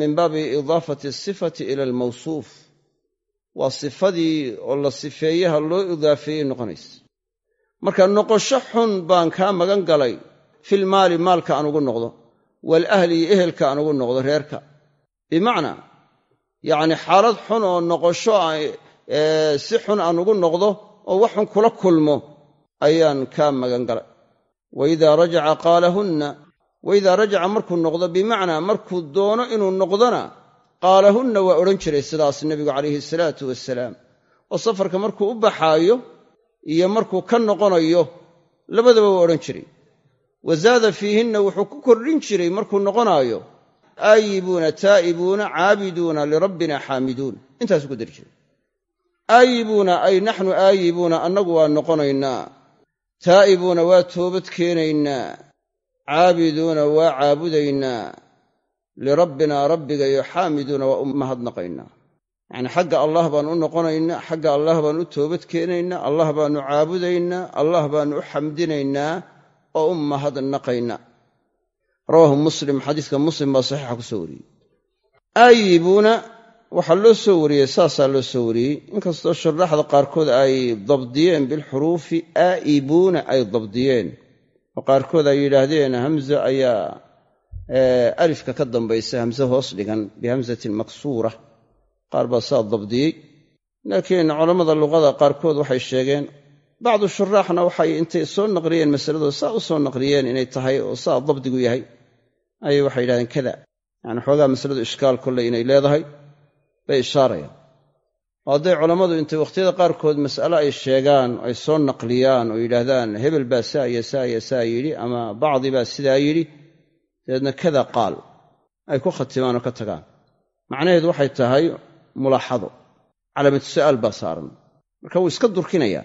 min baabi idaafati asifati ila almawsuuf. Waa sifadii oo la sifeeyaha loo idaafeeyey noqonaysa marka noqosho xun baan kaa magan galay. Filmaali maalka aan ugu noqdo. Waalahli iyo ehelka aan ugu noqdo reerka. Bimacnaa yacni xaalad xun oo noqosho si xun aan ugu noqdo oo waxun kula kulmo ayaan kaa magan galay. Waidaa rajaca qaalahunna waidaa rajaca markuu noqdo bimacnaa markuu doono inuu noqdona qaalahunna waa odhan jiray sidaas nebigu calayhi salaatu wasalaam oo safarka markuu u baxaayo iyo markuu ka noqonayo labadaba waa odhan jiray. Wa zaada fiihinna wuxuu ku kordhin jiray markuu noqonaayo aayibuuna taa'ibuuna caabiduuna lirabbina xaamiduun. Intaasuu ku dari jiray. Aayibuuna ay naxnu aayibuuna annagu waa noqonaynaa. Taa'ibuuna waa toobad keenaynaa. Caabiduuna waa caabudaynaa. Lirabbinaa rabbigayo xaamiduuna waa u mahadnaqaynaa yacnii xagga allah baanu u noqonaynaa xagga allah baanu u toobad keenaynaa allah baanu caabudaynaa allah baanu u xamdinaynaa oo u mahadnaqaynaa rawaahu muslim xadiiska muslim baa saxiixa ku soo wariyey. Aayibuuna waxaa loo soo wariyey saasaa loo soo wariyey. Inkastoo shuraaxda qaarkood ay dabdiyeen bilxuruufi aa'ibuuna ay dabdiyeen. Oo qaarkood ay yidhaahdeen hamza ayaa alifka ka dambaysa hamse hoos dhigan bihamzatin maksuura qaar baa saa dabdiyey. Laakiin culammada luqada qaarkood waxay sheegeen bacdu shuraaxna waxay intay soo naqliyeen masaladooda saa u soo naqliyeen inay tahay oo saa dabdigu yahay. Ayay waxay yidhahdeen kada. Yani xoogaa masaladu ishkaal kolley inay leedahay bay ishaarayaan. Oo hadday culammadu intay wakhtiyada qaarkood mas'ale ay sheegaan ay soo naqliyaan oo yidhaahdaan hebel baa saa iyo saa iyo saa yidhi ama bacdi baa sidaa yidhi dabeedna kada qaal. Ay ku khatimaan oo ka tagaan. Macnaheedu waxay tahay mulaaxado calaamatu su'aal baa saaran. Marka wuu iska durkinayaa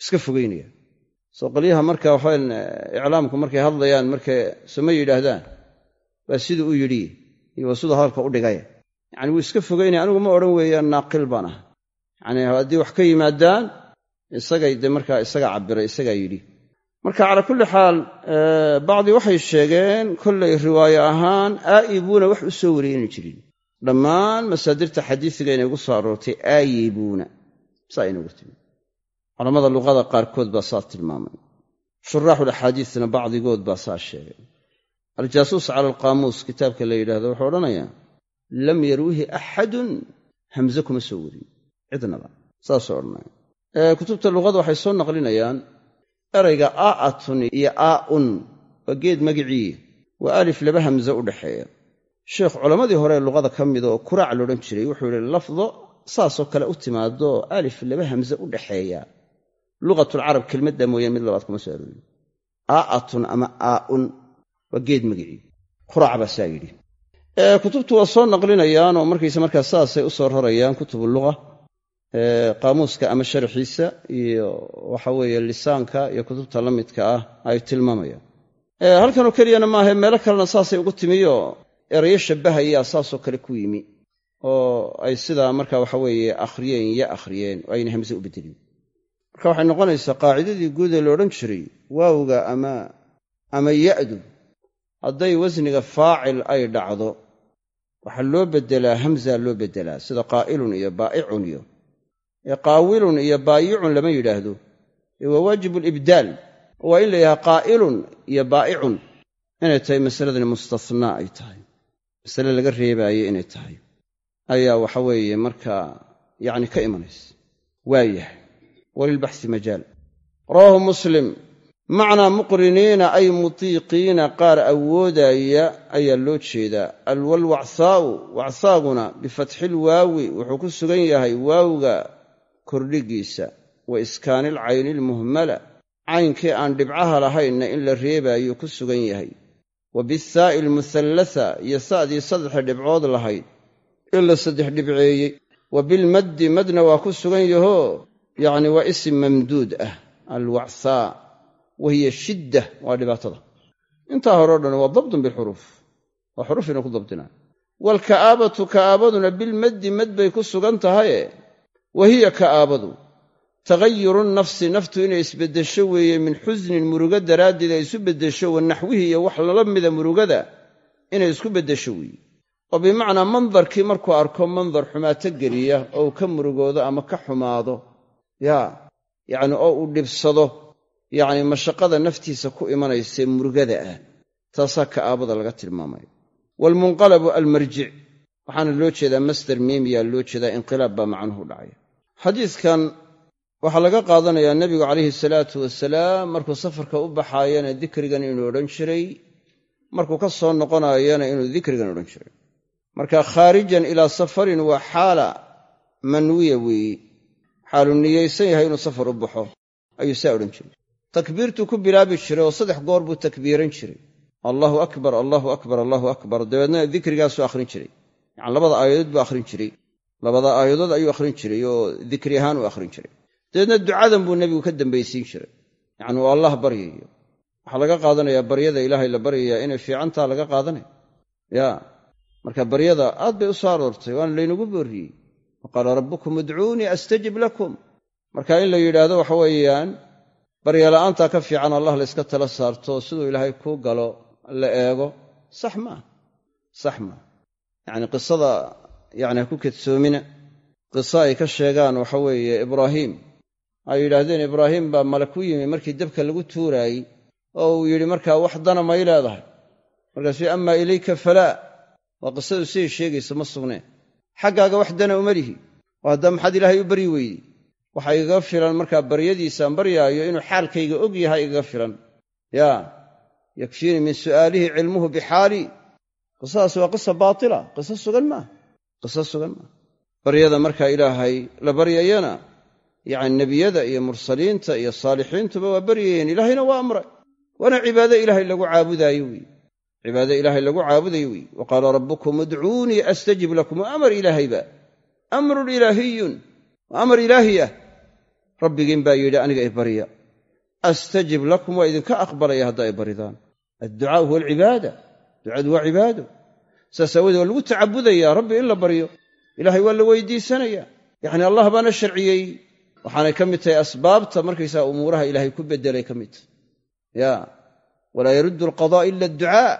iska fogeynaya. Soo qolyaha marka waxayn iclaamku markay hadlayaan markay soma yidhaahdaan waa siduu u yidhi iyo waa siduu hadalka u dhigay. Yacani wuu iska fogeynaya anigu ma odhan weeyaan naaqil baan ah yacni haddii wax ka yimaadaan isagay de markaa isaga cabbiray isagaa yidhi. Marka calaa kulli xaal bacdi waxay sheegeen kollay riwaaye ahaan aa'ibuuna wax u soo wariyey inu jirin dhammaan masaadirta xadiisiga inay soo aroortay aayibuuna. Saa inoogu timi culammada luqada qaarkood baa saa tilmaamay. Shuraaxulaxaadiisna bacdigood baa saa sheegay. Aljaasuus cala alqaamuus kitaabka la yidhahdo wuxuu odhanayaa lam yarwihi axadun hamze kuma soo wariyin cidnaba saasuu odhanaya kutubta luqada waxay soo naqlinayaan erayga aa'atun iyo aa'un waa geed magicii waa alif laba hamze u dhaxeeya sheekh culammadii hore luqada ka mida oo kuraac loodhan jiray wuxuu yidhi lafdo saasoo kale u timaado alif laba hamze u dhaxeeya. Luqatulcarab kelmadda mooyaan mid labaad kuma soo aroorin aa'atun ama aa'un waa geed magicii kuraac baa saa yidhi. Kutubtu waa soo naqlinayaan oo markayse markaa saasay u soo rarayaan kutubu luqa qaamuuska ama sharxiisa iyo waxa weeye lisaanka iyo kutubta la midka ah ay tilmaamayaan. Halkanoo keliyana maahae meelo kalena saasay ugu timiyo erayo shabbahayaa saasoo kale ku yimi oo ay sidaa marka waxa weeye akhriyeen ya akhriyeen oo ayna hamse u beddelin. Marka waxay noqonaysaa qaacidadii guud ee la jiray waawga ama ama ya'du hadday wasniga faacil ay dhacdo waxaa loo beddelaa hamza loo beddelaa sida qaa'ilun iyo baa'icun iyo ee qaawilun iyo baayicun lama yidhaahdo ee waa waajibu libdaal oo waa in la yidhaha qaa'ilun iyo baa'icun inay tahay masaladani mustasnaa ay tahay masale laga reebaaye inay tahay. Ayaa waxa weeye markaa yacni ka imanaysa. Waayahay walilbaxsi majaal. Rawaahu muslim. Macnaa muqriniina ay mutiiqiina qaar awoodaya ayaa loo jeedaa alwalwacsaa'u wacsaaguna bifatxil waawi wuxuu ku sugan yahay waawga kordhigiisa. Wa iskaanil caynilmuhmala caynkii aan dhibcaha lahaynna in la reebaayo ku sugan yahay wa bisaa'i almuhallasa iyo sa'dii saddexa dhibcood lahayd. In la saddex dhibceeyey. Wa bilmaddi madna waa ku sugan yahoo yacni waa isim mamduud ah alwacsaa wa hiya shidda waa dhibaatada. Intaa hore o dhan waa dabdun bilxuruuf waa xuruufina ku dabdinaa waalka'aabatu ka'aabaduna bilmaddi mad bay ku sugan tahaye. Wa hiya ka'aabadu tagayuru nafsi naftu inay isbeddesho weeye min xusnin murugo daraaddeed ay isu beddesho wa naxwihi iyo wax lala mida murugada inay isku beddesho weeye. Oo bimacnaa mandarkii markuu arko mandar xumaato geliya oo uu ka murugoodo ama ka xumaado yaa yacni oo uu dhibsado yacni mashaqada naftiisa ku imanaysee murugada ah taasaa ka'aabada laga tilmaamaya. Waalmunqalabu almarjic waxaana loo jeedaa masder miimiyaa loo jeedaa inqilaab baa macnuhu dhacaya waxaa laga qaadanayaa nebigu calayhi salaatu wasalaam markuu safarka u baxaayana dikrigan inuu odhan jiray. Markuu ka soo noqonaayana inuu dikrigan odhan jiray. Marka khaarijan ilaa safarin waa xaala manwiya weeyi. Xaalu niyaysan yahay inuu safar u baxo ayuu saa odhan jiray. Takbiirtuu ku bilaabi jiray oo saddex goor buu takbiiran jiray. Allahu akbar allahu akbar allahu akbar. Dabeedna dikrigaasuu akhrin jiray. Yacani labada aayadood buu akhrin jiray. Labada aayadood ayuu akhrin jiray oo dikri ahaan u akhrin jiray dabeedna ducadan buu nebigu ka dambaysiin jiray. Yacni uu allah baryayo. Waxaa laga qaadanayaa baryada ilaahay la baryayaa inay fiicantaa laga qaadanaya. Ya marka baryada aad bay u soo aroortay waana laynagu boorriyey wa rabbukum udcuunii astajib lakum. Marka in la yidhaahdo waxa weeyaan baryala'aantaa ka fiican allah layska tala saarto siduu ilaahay kuu galo la eego sax maaha sax maaha yacni qisada yacni ha ku kedsoomina qiso ay ka sheegaan waxa weeye ibraahiim ay yidhaahdeen ibraahiim baa malak u yimi markii dabka lagu tuuraayey. Oo uu yidhi markaa wax dana may leedahay. Markaasuu amaa ilayka falaa waa qisadu siday sheegayso ma sugneen xaggaaga wax dana uma lihi. Oo haddaa maxaad ilaahay u baryi weydey waxa igaga filan markaa baryadiisaan baryaayo inuu xaalkayga og yahay igaga filan. Yaa yakfiinii min su'aalihi cilmuhu bixaalii qisadaas waa qisa baatila. Qiso sugan maaha qiso sugan maaha baryada markaa ilaahay la baryayana yacni nebiyada iyo mursaliinta iyo saalixiintuba waa baryayeen ilaahayna waa amray. Waana cibaado ilaahay lagu caabudaayo weeye cibaado ilaahay lagu caabudayo weeye wa qaala rabbukum udcuunii astajib lakum. Waa amar ilaahayba amrun ilaahiyun. Waa amar ilaahi ah. Rabbigiin baa yidhi aniga i barya. Astajib lakum waa idinka aqbalaya haddaa i baridaan. Adducaau huwa alcibaada. Ducadu waa cibaado. Saas aawoodee waa lagu tacabudaya rabbi in la baryo. Ilaahay waa la weydiisanaya yacni allah baana sharciyey waxaanay ka mid tahay asbaabta markaysaa umuuraha ilaahay ku beddelay ka mid. Tahy ya walaa yaruddu alqadaa ila adducaa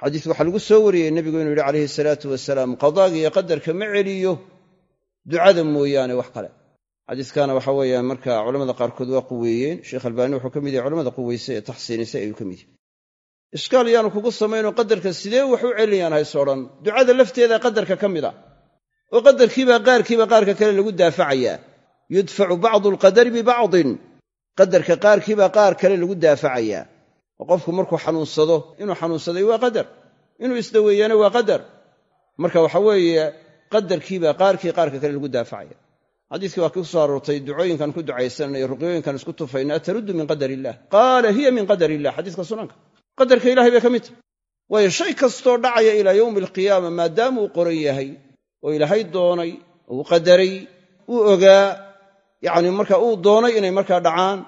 xadiis waxaa lagu soo wariyey nebigu inuu yidhi calayhi salaatu wasalaam qadaaga iyo qadarka ma celiyo ducada mooyaane wax kale. Xadiiskana waxa weeyaan marka culamada qaarkood waa quweeyeen sheekh albaani wuxuu ka mid yahay culamada quweyse ee taxsiinisay ayuu ka mid yahay. Ishkaal yaanu kugu samaynoo qadarka sidee wax u celinayaan hays odhan ducada lafteeda qadarka ka mid a. Oo qadarkiibaa qaarkiiba qaarka kale lagu daafacayaa yudfacu bacdu alqadari bibacdin. Qadarka qaarkiibaa qaar kale lagu daafacayaa oo qofku markuu xanuunsado inuu xanuunsaday waa qadar. Inuu isdaweeyana waa qadar. Marka waxa weeye qadarkiibaa qaarkii qaarka kale lagu daafacaya. Xadiiskii waa ku soo aroortay ducooyinkan ku ducaysananayo ruqyooyinkan isku tufayna ataruddu min qadar illah qaala hiya min qadar illah xadiiska sunanka. Qadarka ilahay bay ka mid tahy waayo shay kastoo dhacaya ilaa yowmi alqiyaama maadaama uu qoran yahay oo ilaahay doonay uu qadaray uu ogaa yacni marka uu doonay inay markaa dhacaan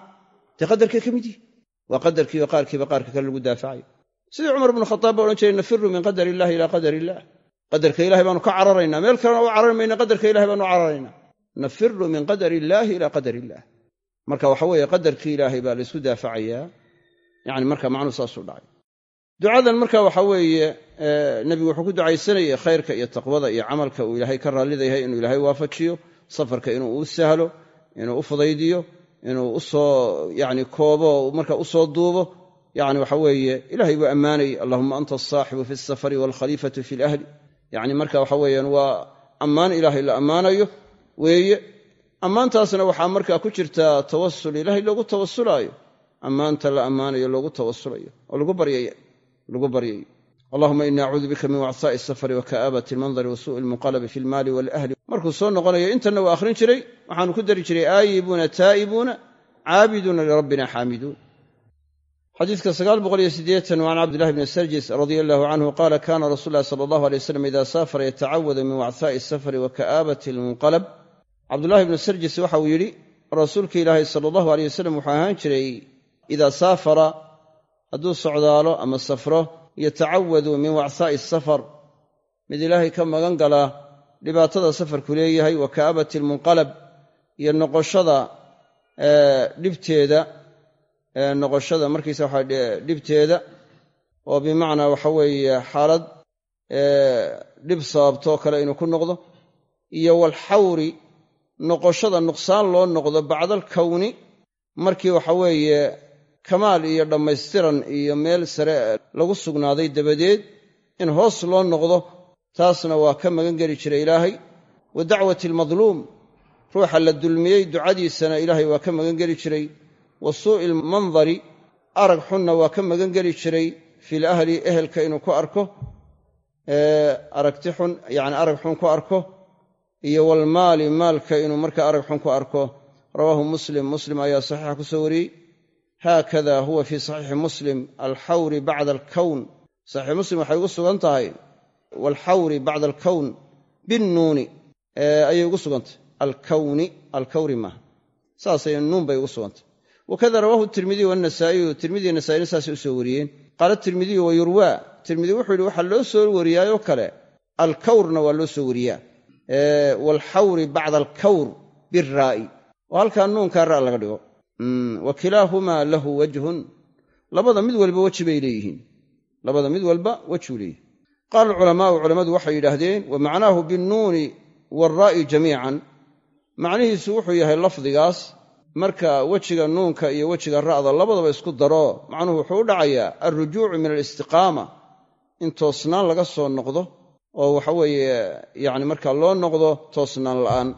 dee qadarkay ka mid yihi waa qadarkiiba qaarkiiba qaarka kale lagu daafacayo. Sidii cumar bnu khataab ba odhan jiray nafiru min qadar illahi ilaa qadar illah qadarka ilahay baanu ka cararaynaa meel kalena u carari mayna qadarka ilahay baanu cararaynaa nafiru min qadar illaahi ilaa qadar illaah marka waxa weeye qadarkii ilaahay baa la ysku daafacayaa. Yani marka macnuu saasuu dhacay. Ducadan marka waxa weeye nebigu wuxuu ku ducaysanayay khayrka iyo taqwada iyo camalka uu ilaahay ka raallidayahay inuu ilaahay waafajiyo safarka inuu u sahlo inuu u fudaydiyo inuu u soo yani koobo marka u soo duubo yani waxa weeye ilahay buu ammaanayy allahuma anta asaaxibu fi alsafari waalkhaliifatu fi lahli yani marka waxa weeyaan waa ammaan ilaahay la ammaanayo weeye. Ammaantaasna waxaa markaa ku jirtaa tawasul ilaahay loogu tawasulaayo ammaanta la ammaanayo loogu tawasulayo oo lagu baryayo allahuma ini acuudu bika min wacsaai safari wa ka'aabati almandari wa suu'i almunqalabi fi almaali walahli markuu soo noqonayo intanna waa akhrin jiray waxaanu ku dari jiray aayibuuna taa'ibuuna caabiduuna lirabbina xaamiduun xadiidka sagaal boqol iyo siddeetan waan cabdillahi bni sarjis radia allahu canhu qaala kana rasuul llahi sala allahu alay wasalam ida saafara yatacawadu min wacsaai safari wa ka'aabati almunqalab. Cabdullahi bnu sarjis waxa uu yidhi rasuulka ilaahay sala allahu aleyh wasalam wuxuu ahaan jiray idaa yatacawadu min wacsaa'i safar. Mid ilaahay ka magan galaa dhibaatada safarku leeyahay wa ka'abati almunqalab iyo noqoshada dhibteeda noqoshada markiisa waxa dhibteeda oo bimacnaa waxa weeye xaalad dhib sababtoo kale inuu ku noqdo iyo walxawri noqoshada nuqsaan loo noqdo bacda alkowni markii waxa weeye kamaal iyo dhammaystiran iyo meel sare lagu sugnaaday dabadeed in hoos loo noqdo taasna waa ka magan geli jiray ilaahay. Wa dacwati almadluum ruuxa la dulmiyey ducadiisana ilaahay waa ka magan geli jiray. Wa suu'i almandari arag xunna waa ka magan geli jiray. Fil ahli ehelka inuu ku arko aragti xun yacni arag xun ku arko iyo walmaali maalka inuu marka arag xun ku arko. Rawaahu muslim muslim ayaa saxiixa ku soo wariyey haakada huwa fii saxiixi muslim alxawri bacda alkown saxiix muslim waxay ugu sugan tahay walxawri bacda alkown binnuuni ayay ugu sugantahy alkawni alkawri maaha. Saasay nuun bay ugu sugantay wakada rawaahu tirmidiy wanasaa'iyu tirmidiy nasaa'ina saasay u soo wariyeen. Qaala tirmidiyu wa yurwaa tirmidi wuxuu yidhi waxaa loo soo wariyaayoo kale alkawrna waa loo soo wariyaa waalxawri bacda alkawr biraa'i oo halkaa nuunkaa ra' laga dhigo wa kilaahumaa lahu wajhun. Labada mid walba weji bay leeyihiin. Labada mid walba wejuu leeyihi qaala alculamaa'u culammadu waxay yidhaahdeen wa macnaahu binnuuni waalraa'i jamiican. Macnihiisu wuxuu yahay lafdigaas marka wejiga nuunka iyo wejiga ra'da labadaba isku daro macnuhu wuxuu u dhacayaa alrujuucu min alistiqaama in toosnaan laga soo noqdo oo waxaweeye yacni marka loo noqdo toosnaan la'aan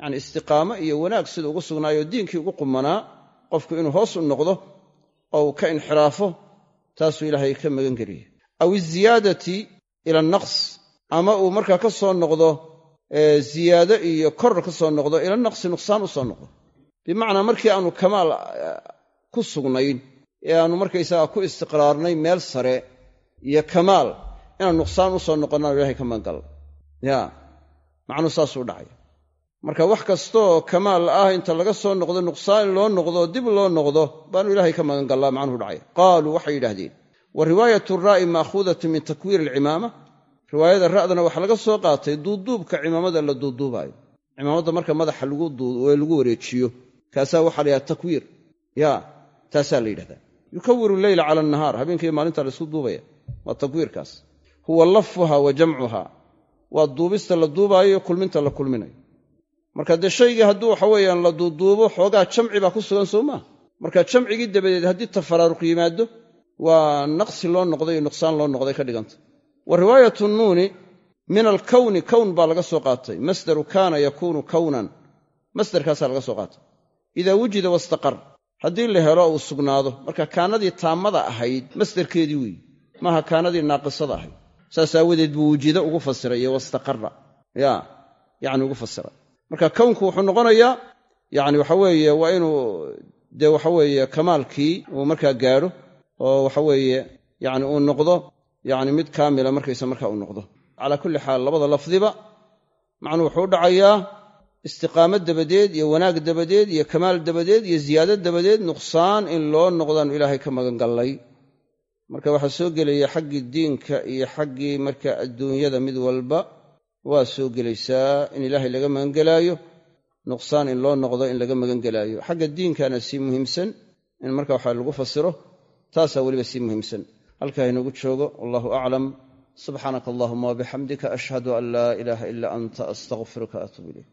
yacni istiqaamo iyo wanaag sida ugu sugnaayo diinkii ugu qumanaa qofku inuu hoos u noqdo oo uu ka inxiraafo taasuu ilaahay ka magan geliyay aw iziyaadati ila anaqs ama uu markaa ka soo noqdo ziyaado iyo koror ka soo noqdo ila naqsi nuqsaan u soo noqdo. Bimacnaa markii aanu kamaal ku sugnayn ee aanu markaysaga ku istiqraarnay meel sare iyo kamaal inaan nuqsaan u soo noqonnaan ilahay ka magangalna ya macnuu saasuu dhacay marka wax kastaoo kamaal ah inta laga soo noqdo nuqsaan loo noqdo dib loo noqdo baanu ilaahay ka magan gallaa macnuhu dhacay. Qaaluu waxay yidhaahdeen wa riwaayatu raa'i maakhudatu min takwiir alcimaama. Riwaayada ra'dana waxaa laga soo qaatay duuduubka cimaamada la duuduubaayo. Cimaamada marka madaxa lagu wareejiyo kaasaa waxaa la yidhahda takwiir. Ya taasaa la yidhahdaa. Yukawiru leyla cala annahaar habeenkii maalinta la isku duubaya waa takwiirkaas. Huwa lafuha wa jamcuha. Waa duubista la duubaayo kulminta la kulminayo marka dee shaygii hadduu waxa weeyaan la duuduubo xoogaa jamci baa ku sugan soo maa marka jamcigii dabadeed haddii tafaraaruq yimaado waa naqsi loo noqday iyo nuqsaan loo noqday ka dhiganta. Wa riwaayatu nuuni min alkowni kown baa laga soo qaatay. Masdaru kaana yakuunu kownan masdarkaasaa laga soo qaatay. Idaa wujida wastaqar haddii la helo uu sugnaado. Marka kaanadii taammada ahayd masdarkeedii weeyi. Maaha kaanadii naaqisada ahayd. Saas aawadeed buu wujida ugu fasiray iyo wastaqara ya yacni ugu fasiray marka kownku wuxuu noqonayaa yacni waxa weeye waa inuu dee waxa weeye kamaalkii uu markaa gaadho oo waxa weeye yacni uu noqdo yacni mid kaamila markaysa markaa uu noqdo. Calaa kulli xaal labada lafdiba macnuu wuxuu u dhacayaa istiqaamo dabadeed iyo wanaag dabadeed iyo kamaal dabadeed iyo ziyaado dabadeed nuqsaan in loo noqdaanu ilaahay ka magangallay. Marka waxaa soo gelaya xaggii diinka iyo xaggii marka adduunyada mid walba waa soo gelaysaa in ilaahay laga magangelaayo nuqsaan in loo noqdo in laga magangelaayo xagga diinkana sii muhiimsan in marka waxa lagu fasiro taasaa weliba sii muhiimsan. Halkaa inagu joogo wallahu aclam. Subxaanaka allahuma wabixamdika ashhadu an laa ilaaha ila anta astaqfiruka atuub ilayk